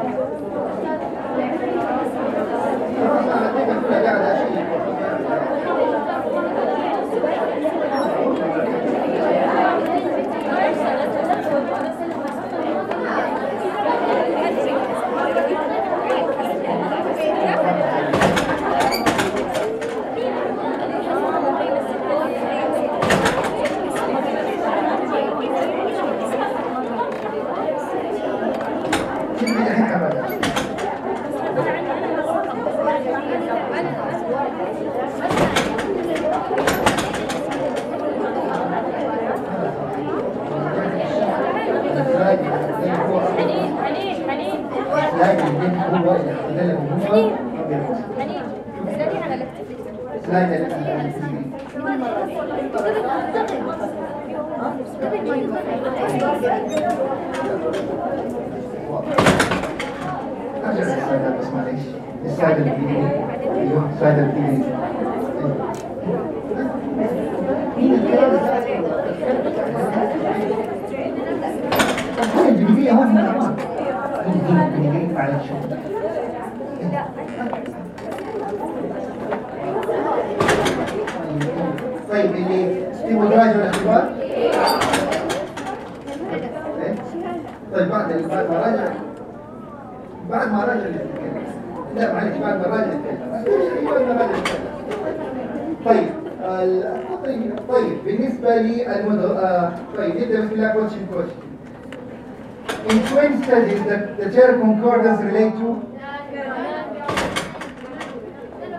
اسألي على بس معليش السلايد الجديد أيوه السلايد الجديد مين الكلام هاي الجديدية هون من الأمام. الجديدية معلش طيب اللي في مدراج الاختبار؟ إيه؟ طيب بعد بعد ما راجع بعد ما راجع. لا معلش بعد ما راجع. طيب طيب بالنسبة للمدر آه طيب نبدأ بسم الله كوتشن كوتشن In twin studies, the, the chair concordance relate to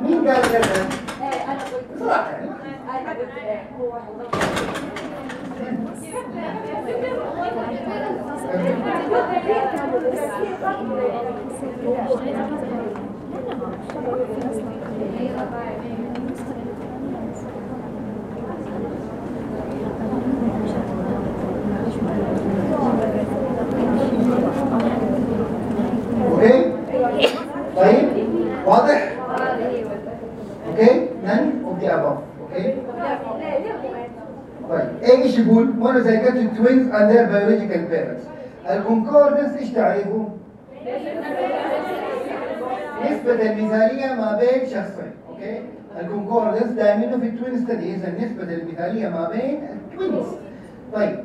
مين قال كذا؟ بصراحة okay؟ طيب واضح؟ okay؟ of the above okay؟ طيب إيش يقول؟ monozygotic twins and their biological parents ال concordance إيش تعرفه؟ نسبة المثالية ما بين شخصين okay؟ ال concordance دائما في ال twin study اذا النسبة المثالية ما بين ال twins طيب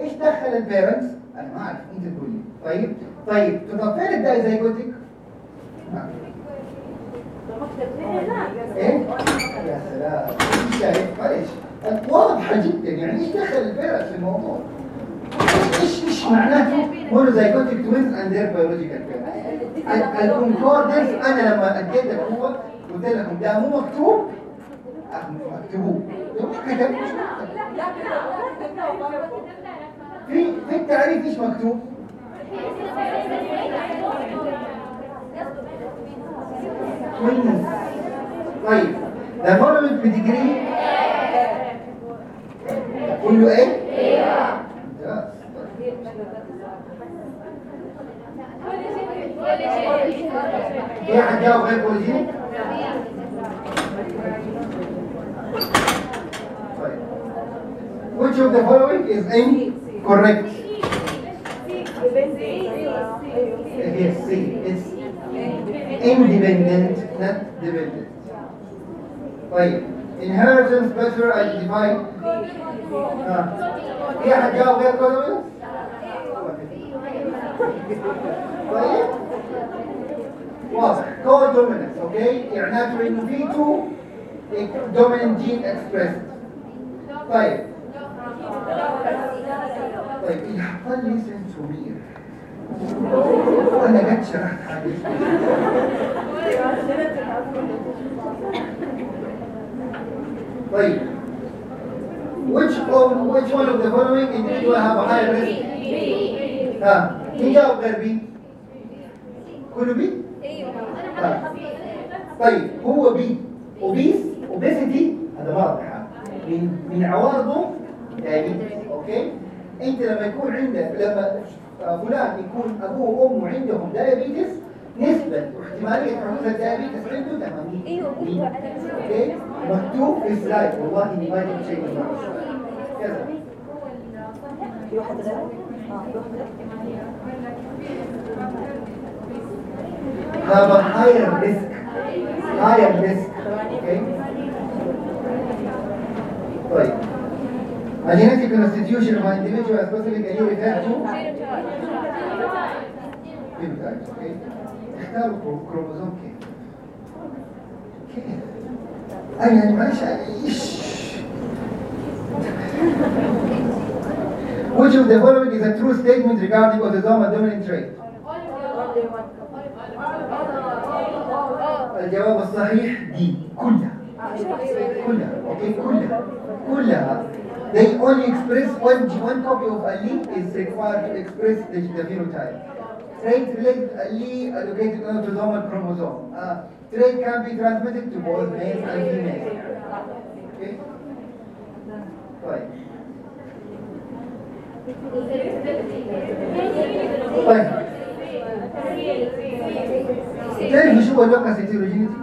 إيش دخل ال parents؟ أنا ما أعرف انت تقول لي طيب طيب فين ال dizygotic؟ إيه؟ يا سلام شايف معلش واضحة جدا يعني إيش دخل ال parents في الموضوع؟ إيش إيش monozygotic twins and their biological parents؟ ال concordance أنا لما اديت هو قلت لكم ده مو مكتوب اكتبوه. في في التعريف إيش مكتوب؟ twins طيب ده following pedigree كله ايه؟ ممتاز. في احد جاوب غير كويسين؟ طيب. Which of the following is incorrect? Yes, C. It's independent, not dependent. طيب. Inheritance better identified. آه. في احد جاوب غير كويسين؟ طيب واضح كو دوميننس أوكي معناته انه في تو دوميننت جين اكسبريسد طيب طيب اللي حصل لي سنسومير أنا قد شرحت حاجة طيب which of which one of the following individual have a high risk ها مين جاوب غير بي؟ كله بي؟ ها. طيب هو B obese obesity هذا مرض من من عوارضه diabetes okay؟ أنت لما يكون عندك لما فلان يكون أبوه وأمه عندهم diabetes نسبة واحتمالية حدوث ال diabetes عنده 80 أيوه okay؟ مكتوب في ال slide والله إني ما جبت شيء من. كذا في واحد غير؟ آه في واحد غير؟ have a higher risk higher risk okay طيب a genetic constitution of an individual specifically referred to phenotypes okay اختاروا كرو- كروموزوم كيف كيف يعني إيش Which of the following is a true statement regarding autosomal dominant trait? الجواب الصحيح دي كلها كلها أوكي كلها كلها they only express one one copy of allele is required to express the, the phenotype trait related allele are located on autosomal chromosome uh, trait can be transmitted to both males and females okay طيب طيب تعرفوا شو هو اللوكس هيتيروجينيتي؟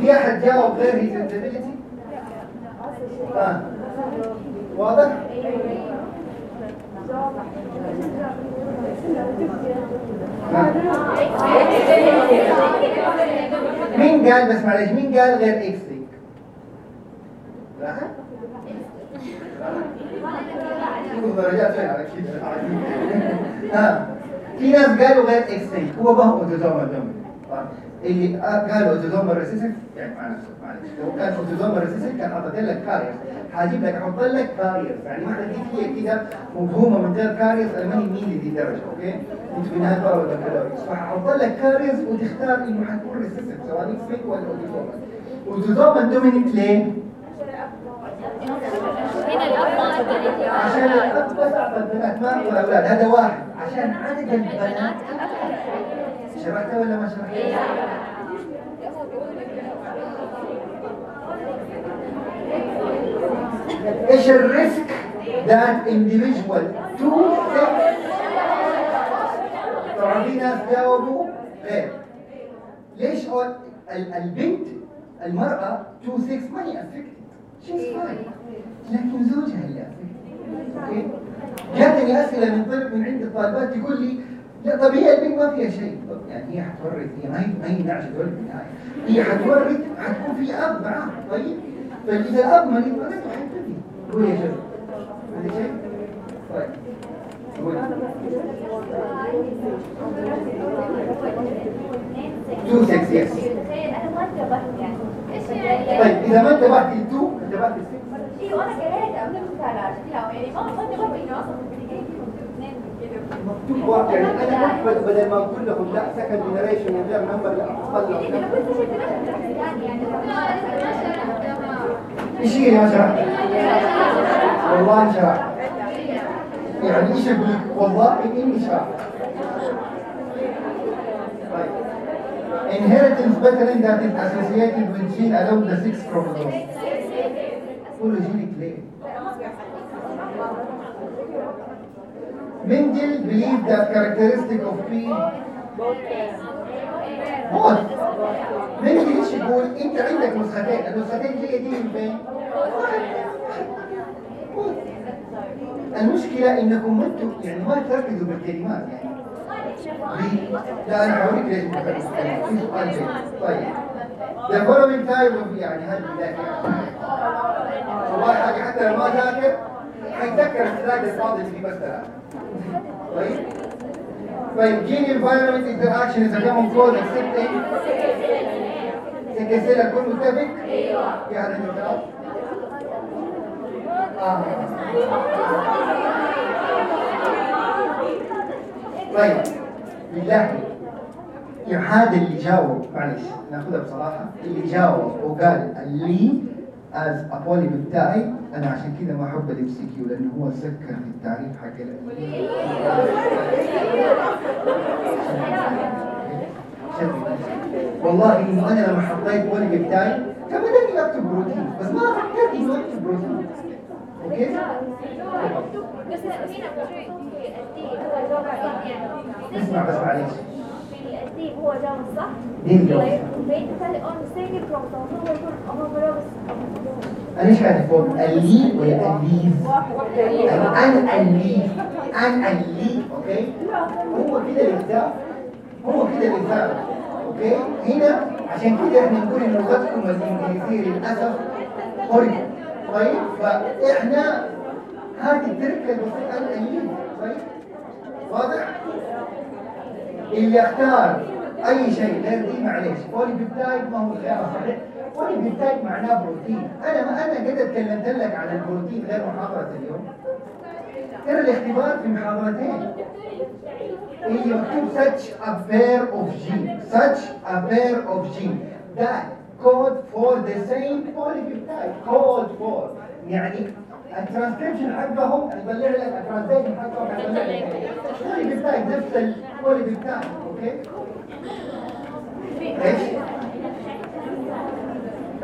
في أحد جاوب غير heterogeneity؟ آه واضح؟ آه. مين قال بس معلش مين قال غير X-linked؟ درجات فين على كده ها في ناس قالوا غير X-linked هو ما هو autosomal dominant اللي قالوا autosomal recessive يعني مع نفسك معلش. لو كان autosomal recessive كان حاطط لك carriers. حاجيب لك أحط لك carriers. يعني ما حديك هي كده مفهومة من غير carriers أنا ماني مين لدي الدرجه okay؟ أنت في نهاية طلبه البكالوريوس فححط لك carriers وتختار إنه حتكون recessive سواء X-linked ولا autosomal autosomal dominant ليه؟ هنا الأب ما أدري عشان الاب بس اعطى البنات ما اعطى الاولاد هذا واحد عشان عدد البنات شرحتها ولا ما شرحتها؟ إيش ال risk that individual sex طبعا في ناس جاوبوا غير ليش البنت المرأة تو 6 ما هي افكتد شيء فاين لكن زوجها اللي أوكي جاتني أسئلة من طلب من عند الطالبات تقول لي لا طب هي البنت ما فيها شيء. يعني هي حتورث هي ما هي ما هي نعشه تولد في النهاية. هي حتورث حتكون في أب معاها. طيب؟ فإذا الأب مريض ما حتبني هو يا شباب هذا شيء؟ طيب. تو 6 يس؟ طيب إذا ما انتبهت للتو انتبهت للسكس أنا قريت قبل المثالات شكلها يعني مكتوب يعني أنا مقبل بدل ما أقول لهم لا سكند جنريشن من غير نمبر لا اطلع أنا إيش هي ما شرحت والله شرحت يعني إيش أقول والله اني طيب inheritance pattern that is associated with gene along the six قولوا جينك ليه Mendel believed that characteristic of P. موت مندل إيش يقول انت عندك نسختين النسختين هي دي من فين. المشكلة انكم ما يعني ما تركزوا بالكلمات يعني لا أنا حوريك ليش. طيب The following type of يعني هذه البداية والله حاجة حتى لو ما ذاكر حيتذكر السلايد الفاضي اللي ثلاثة طيب طيب gene environment interaction is a common cause accepting سكن سيلة كل متفق؟ هذا الكلام؟ آه. طيب بالله هذا اللي جاوب معلش ناخذها بصراحة. اللي جاوب وقال اللي از ابولي بتاعي أنا عشان كذا ما أحب الام سي كيو لأنه هو سكر في التعريف حق ال- والله انه أنا لما حطيت بولي بتاعي كان بدأني أكتب بروتين بس ما فكرت انه أكتب بروتين. أوكي؟ اسمع بس معلش. هو بين اون هو يكون أنا إيش قاعد أقول اللي ولا الليز أنا اللي أنا اللي أوكي هو كده الانسان هو كده الانسان okay هنا عشان كده إحنا نقول ان لغتكم الانجليزيه للاسف horrible طيب فاحنا هذه التركه أنا اللي طيب واضح اللي يختار أي شيء غير دي معلش polypeptide ما هو الخيار الصحيح polypeptide معناه بروتين. أنا ما أنا قد اتكلمت لك عن البروتين غير محاضرة اليوم. ترى الاختبار في محاضرتين. اللي مكتوب such a pair of gene such a pair of gene that code for the same polypeptide code for. يعني الترانسكريبشن حقهم يطلع لك الترانسكريبشن حقهم. يطلع لك. ال polypeptide نفس ال polypeptide okay؟ إيش؟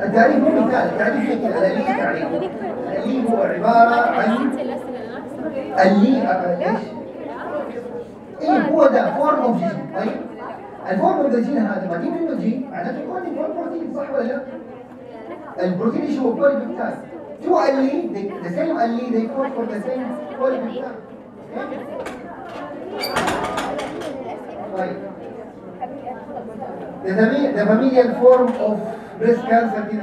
التعريف مو مثال التعريف كده ال allele تعريف؟ ال allele هو عبارة عن اللي إيش؟ إيه هو ده form of gene طيب؟ ال form of gene هذا ما دي منه جين معناته يكون يكون بروتين صح ولا لا؟ البروتين إيش هو؟ two اللي the same اللي they code for the same peptide طيب. the famili- the familial form of breast cancer دي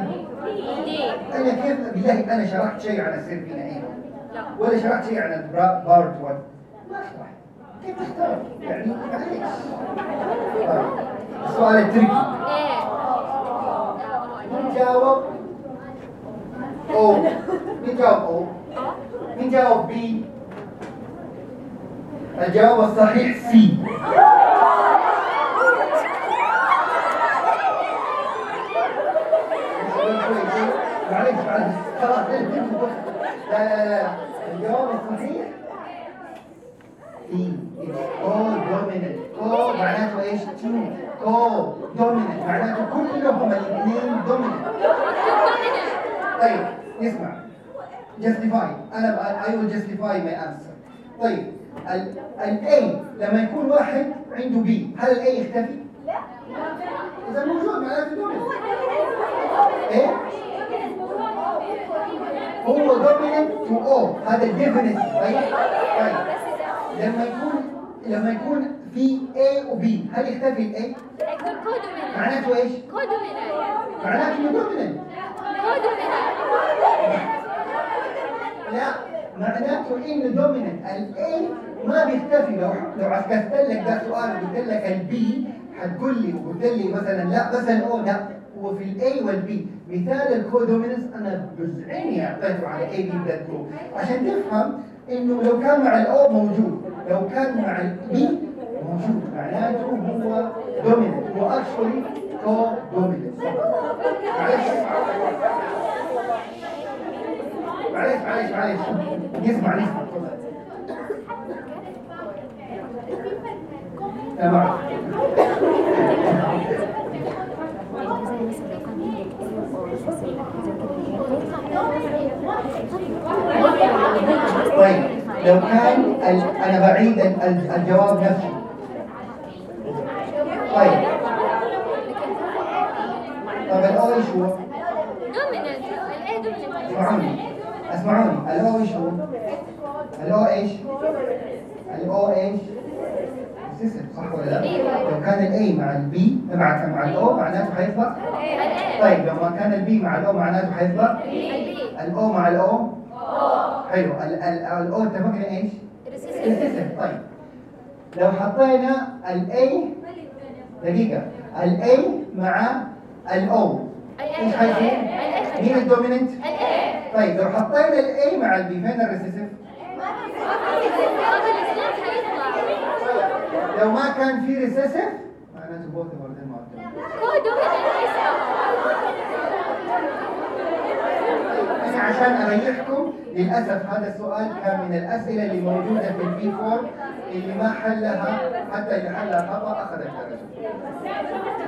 أنا كيف بالله أنا شرحت شيء عن السيرفينا إيه ولا شرحت شيء عن البارت 1 ما شرحت. كيف تختار؟ يعني طيب. السؤال التركي. إيه. مين جاوب أو مين جاوب أو مين جاوب بي الجواب الصحيح سي معلش معلش خلاص لا لا لا الجواب الصحيح C codominant co معناته إيش؟ two codominant معناته كلهم الاثنين dominant طيب اسمع. Justify. أنا I will justify my answer. طيب ال ال A لما يكون واحد عنده B هل ال A يختفي؟ لا. إذا موجود معناته dominant إيه؟ هو dominant two أو هذا ال definite طيب طيب. لما يكون لما يكون في A و B هل يختفي ال A؟ معناته إيش؟ معناته إنه dominant لا معناته انه dominant ال A ما بيختفي. لو لو عكست لك ده سؤال وقلت لك ال B حتقول لي وقلت لي مثلا لا مثلا أو لا. هو في ال A وال B مثال ال codominance أنا بزعيني اعطيته على AB blood عشان تفهم إنه لو كان مع ال O موجود. لو كان مع ال B موجود. معناته هو dominant هو actually codominant معلش معلش معلش معلش طيب لو كان أنا بعيد ال- ال- الجواب نفسه. طيب طب دومينال الايه دومينال اسمعوني الاو إيش هو؟ الاو إيش؟ الاو إيش؟ سيستم صح ولا لا؟ لو كان الاي مع البي مع مع الاو معناته حيطلع طيب لو ما كان البي مع ال O معناته حيطلع ال O مع ال O حلو ال- ال- ال O اتفقنا إيش؟ السيستم طيب لو حطينا ال A دقيقة ال A مع ال O حيصير؟ مين ال dominant؟ طيب لو حطينا ال A مع ال B فين ال recessive؟ لو ما كان في recessive معناته both of them أنا عشان أريحكم للأسف هذا السؤال كان من الأسئلة اللي موجودة في ال B 4 اللي ما حلها حتى اللي حلها خطا اخذ الدرجه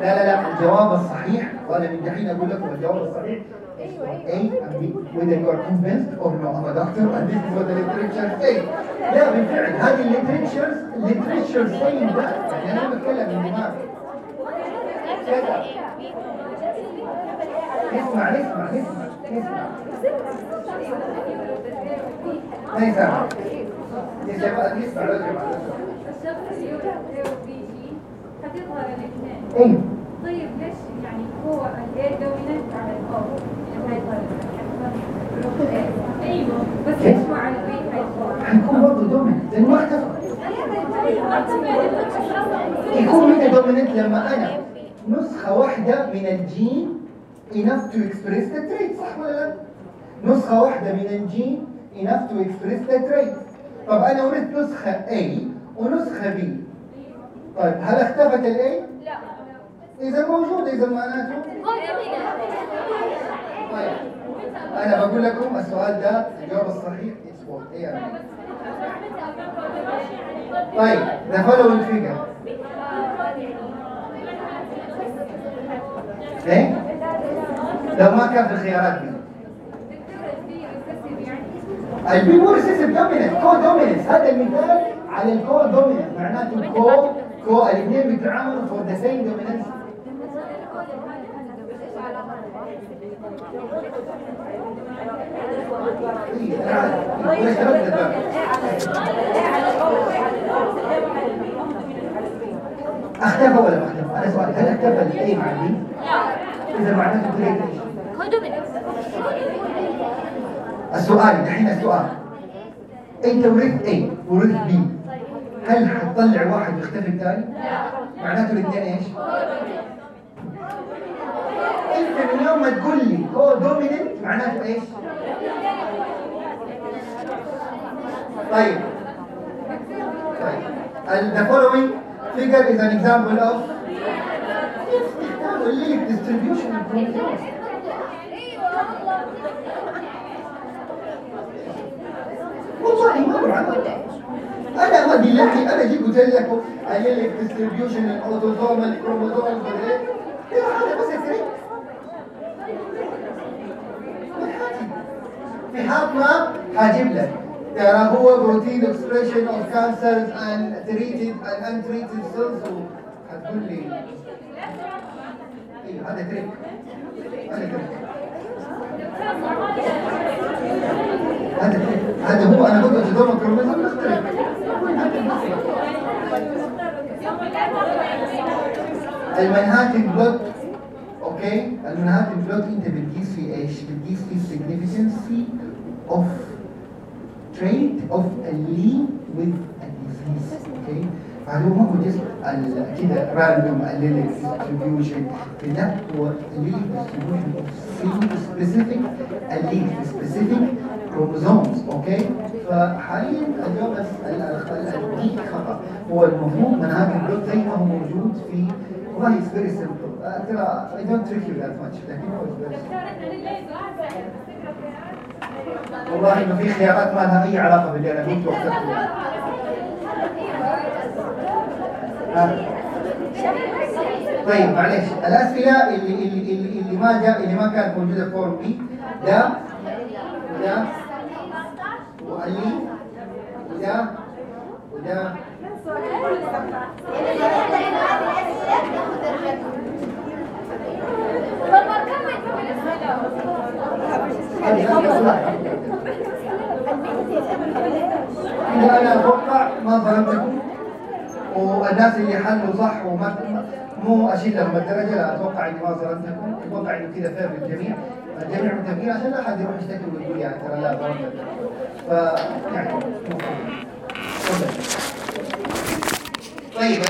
لا لا لا الجواب الصحيح وأنا من دحين أقول لكم الجواب الصحيح. A and B whether you are convinced or no I'm a doctor and this is what the literature say لا بالفعل هذه ال literature literature saying that. يعني أنا بتكلم من دماغي. كذا. نسمع نسمع نسمع نسمع هتظهر الاثنين إيه طيب ليش يعني هو ال A dominant على ال O يعني هيظهر أيوه بس ليش مع ال B هيظهر حيكون برضه dominant لأنه ما اختفى يكون متى dominant لما أنا نسخة واحدة من ال gene enough to express the trait صح ولا لا؟ نسخة واحدة من ال gene enough to express the trait. طب أنا ورثت نسخة A ونسخة B طيب هل اختفت ال A؟ لا إذا موجودة إذا معناته طيب أنا بقول لكم السؤال ده الجواب الصحيح is what إيه يعني؟ طيب the following figure إيه؟ لو ما كان في الخيارات دي يعني ال B مو recessive dominant codominant هذا المثال على ال codominant معناته co co الاثنين بيتعاملوا for the same dominant اختفى ولا ما اختفى؟ هذا سؤال هل اختفى ال A مع ال B؟ اذا معناته كده إيش؟ codominant السؤال دحين السؤال أنت ورثت A ورثت B هل حتطلع واحد ويختفي الثاني؟ معناته الاثنين إيش؟ أنت من يوم ما تقول لي هو dominant معناته إيش؟ طيب طيب the following figure is an example of allelic distribution of chromosomes. ما أنا ما أنا جيت قلت لكم allelic distribution ال autosomal chromosome هذا بس يفرق في حاطنا حاجب لك. ترى هو بروتين expression of cancers and treated and untreated cells. هتقول لي. إيه هذا تريك هذا تريك هذا هو أنا اوتوزوم الكروموزوم مختلف المنهاتن بلوت okay ال Manhattan plot انت بتقيس في إيش؟ بتقيس في significance of trait of a link with a disease okay فهذا هو ال- كده random allelic distribution لا هو allelic distribution of single specific allelic specific chromosomes okay؟ فحاليا اليوم بس ال- ال- الديك خطأ. هو المفروض Manhattan plot زي ما هو موجود في والله it's very simple. آه، ترى I don't trick you that much لكن والله إنه في خيارات ما لها أي علاقة باللي أنا قلته واخترته آه. طيب معلش الأسئلة اللي اللي اللي, اللي ما جاء اللي ما كانت موجودة في فورم بي ده وده واللي وده وده. إذا أنا أتوقع ما ظلمتكم والناس اللي حلوا صح وما مو أشيل لهم الدرجة لا أتوقع إني ما ظلمتكم أتوقع إنه كذا فير للجميع الجميع متفقين عشان لا أحد يروح يشتكي ويقول يعني ترى لا ظلمتكم ف يعني. طيب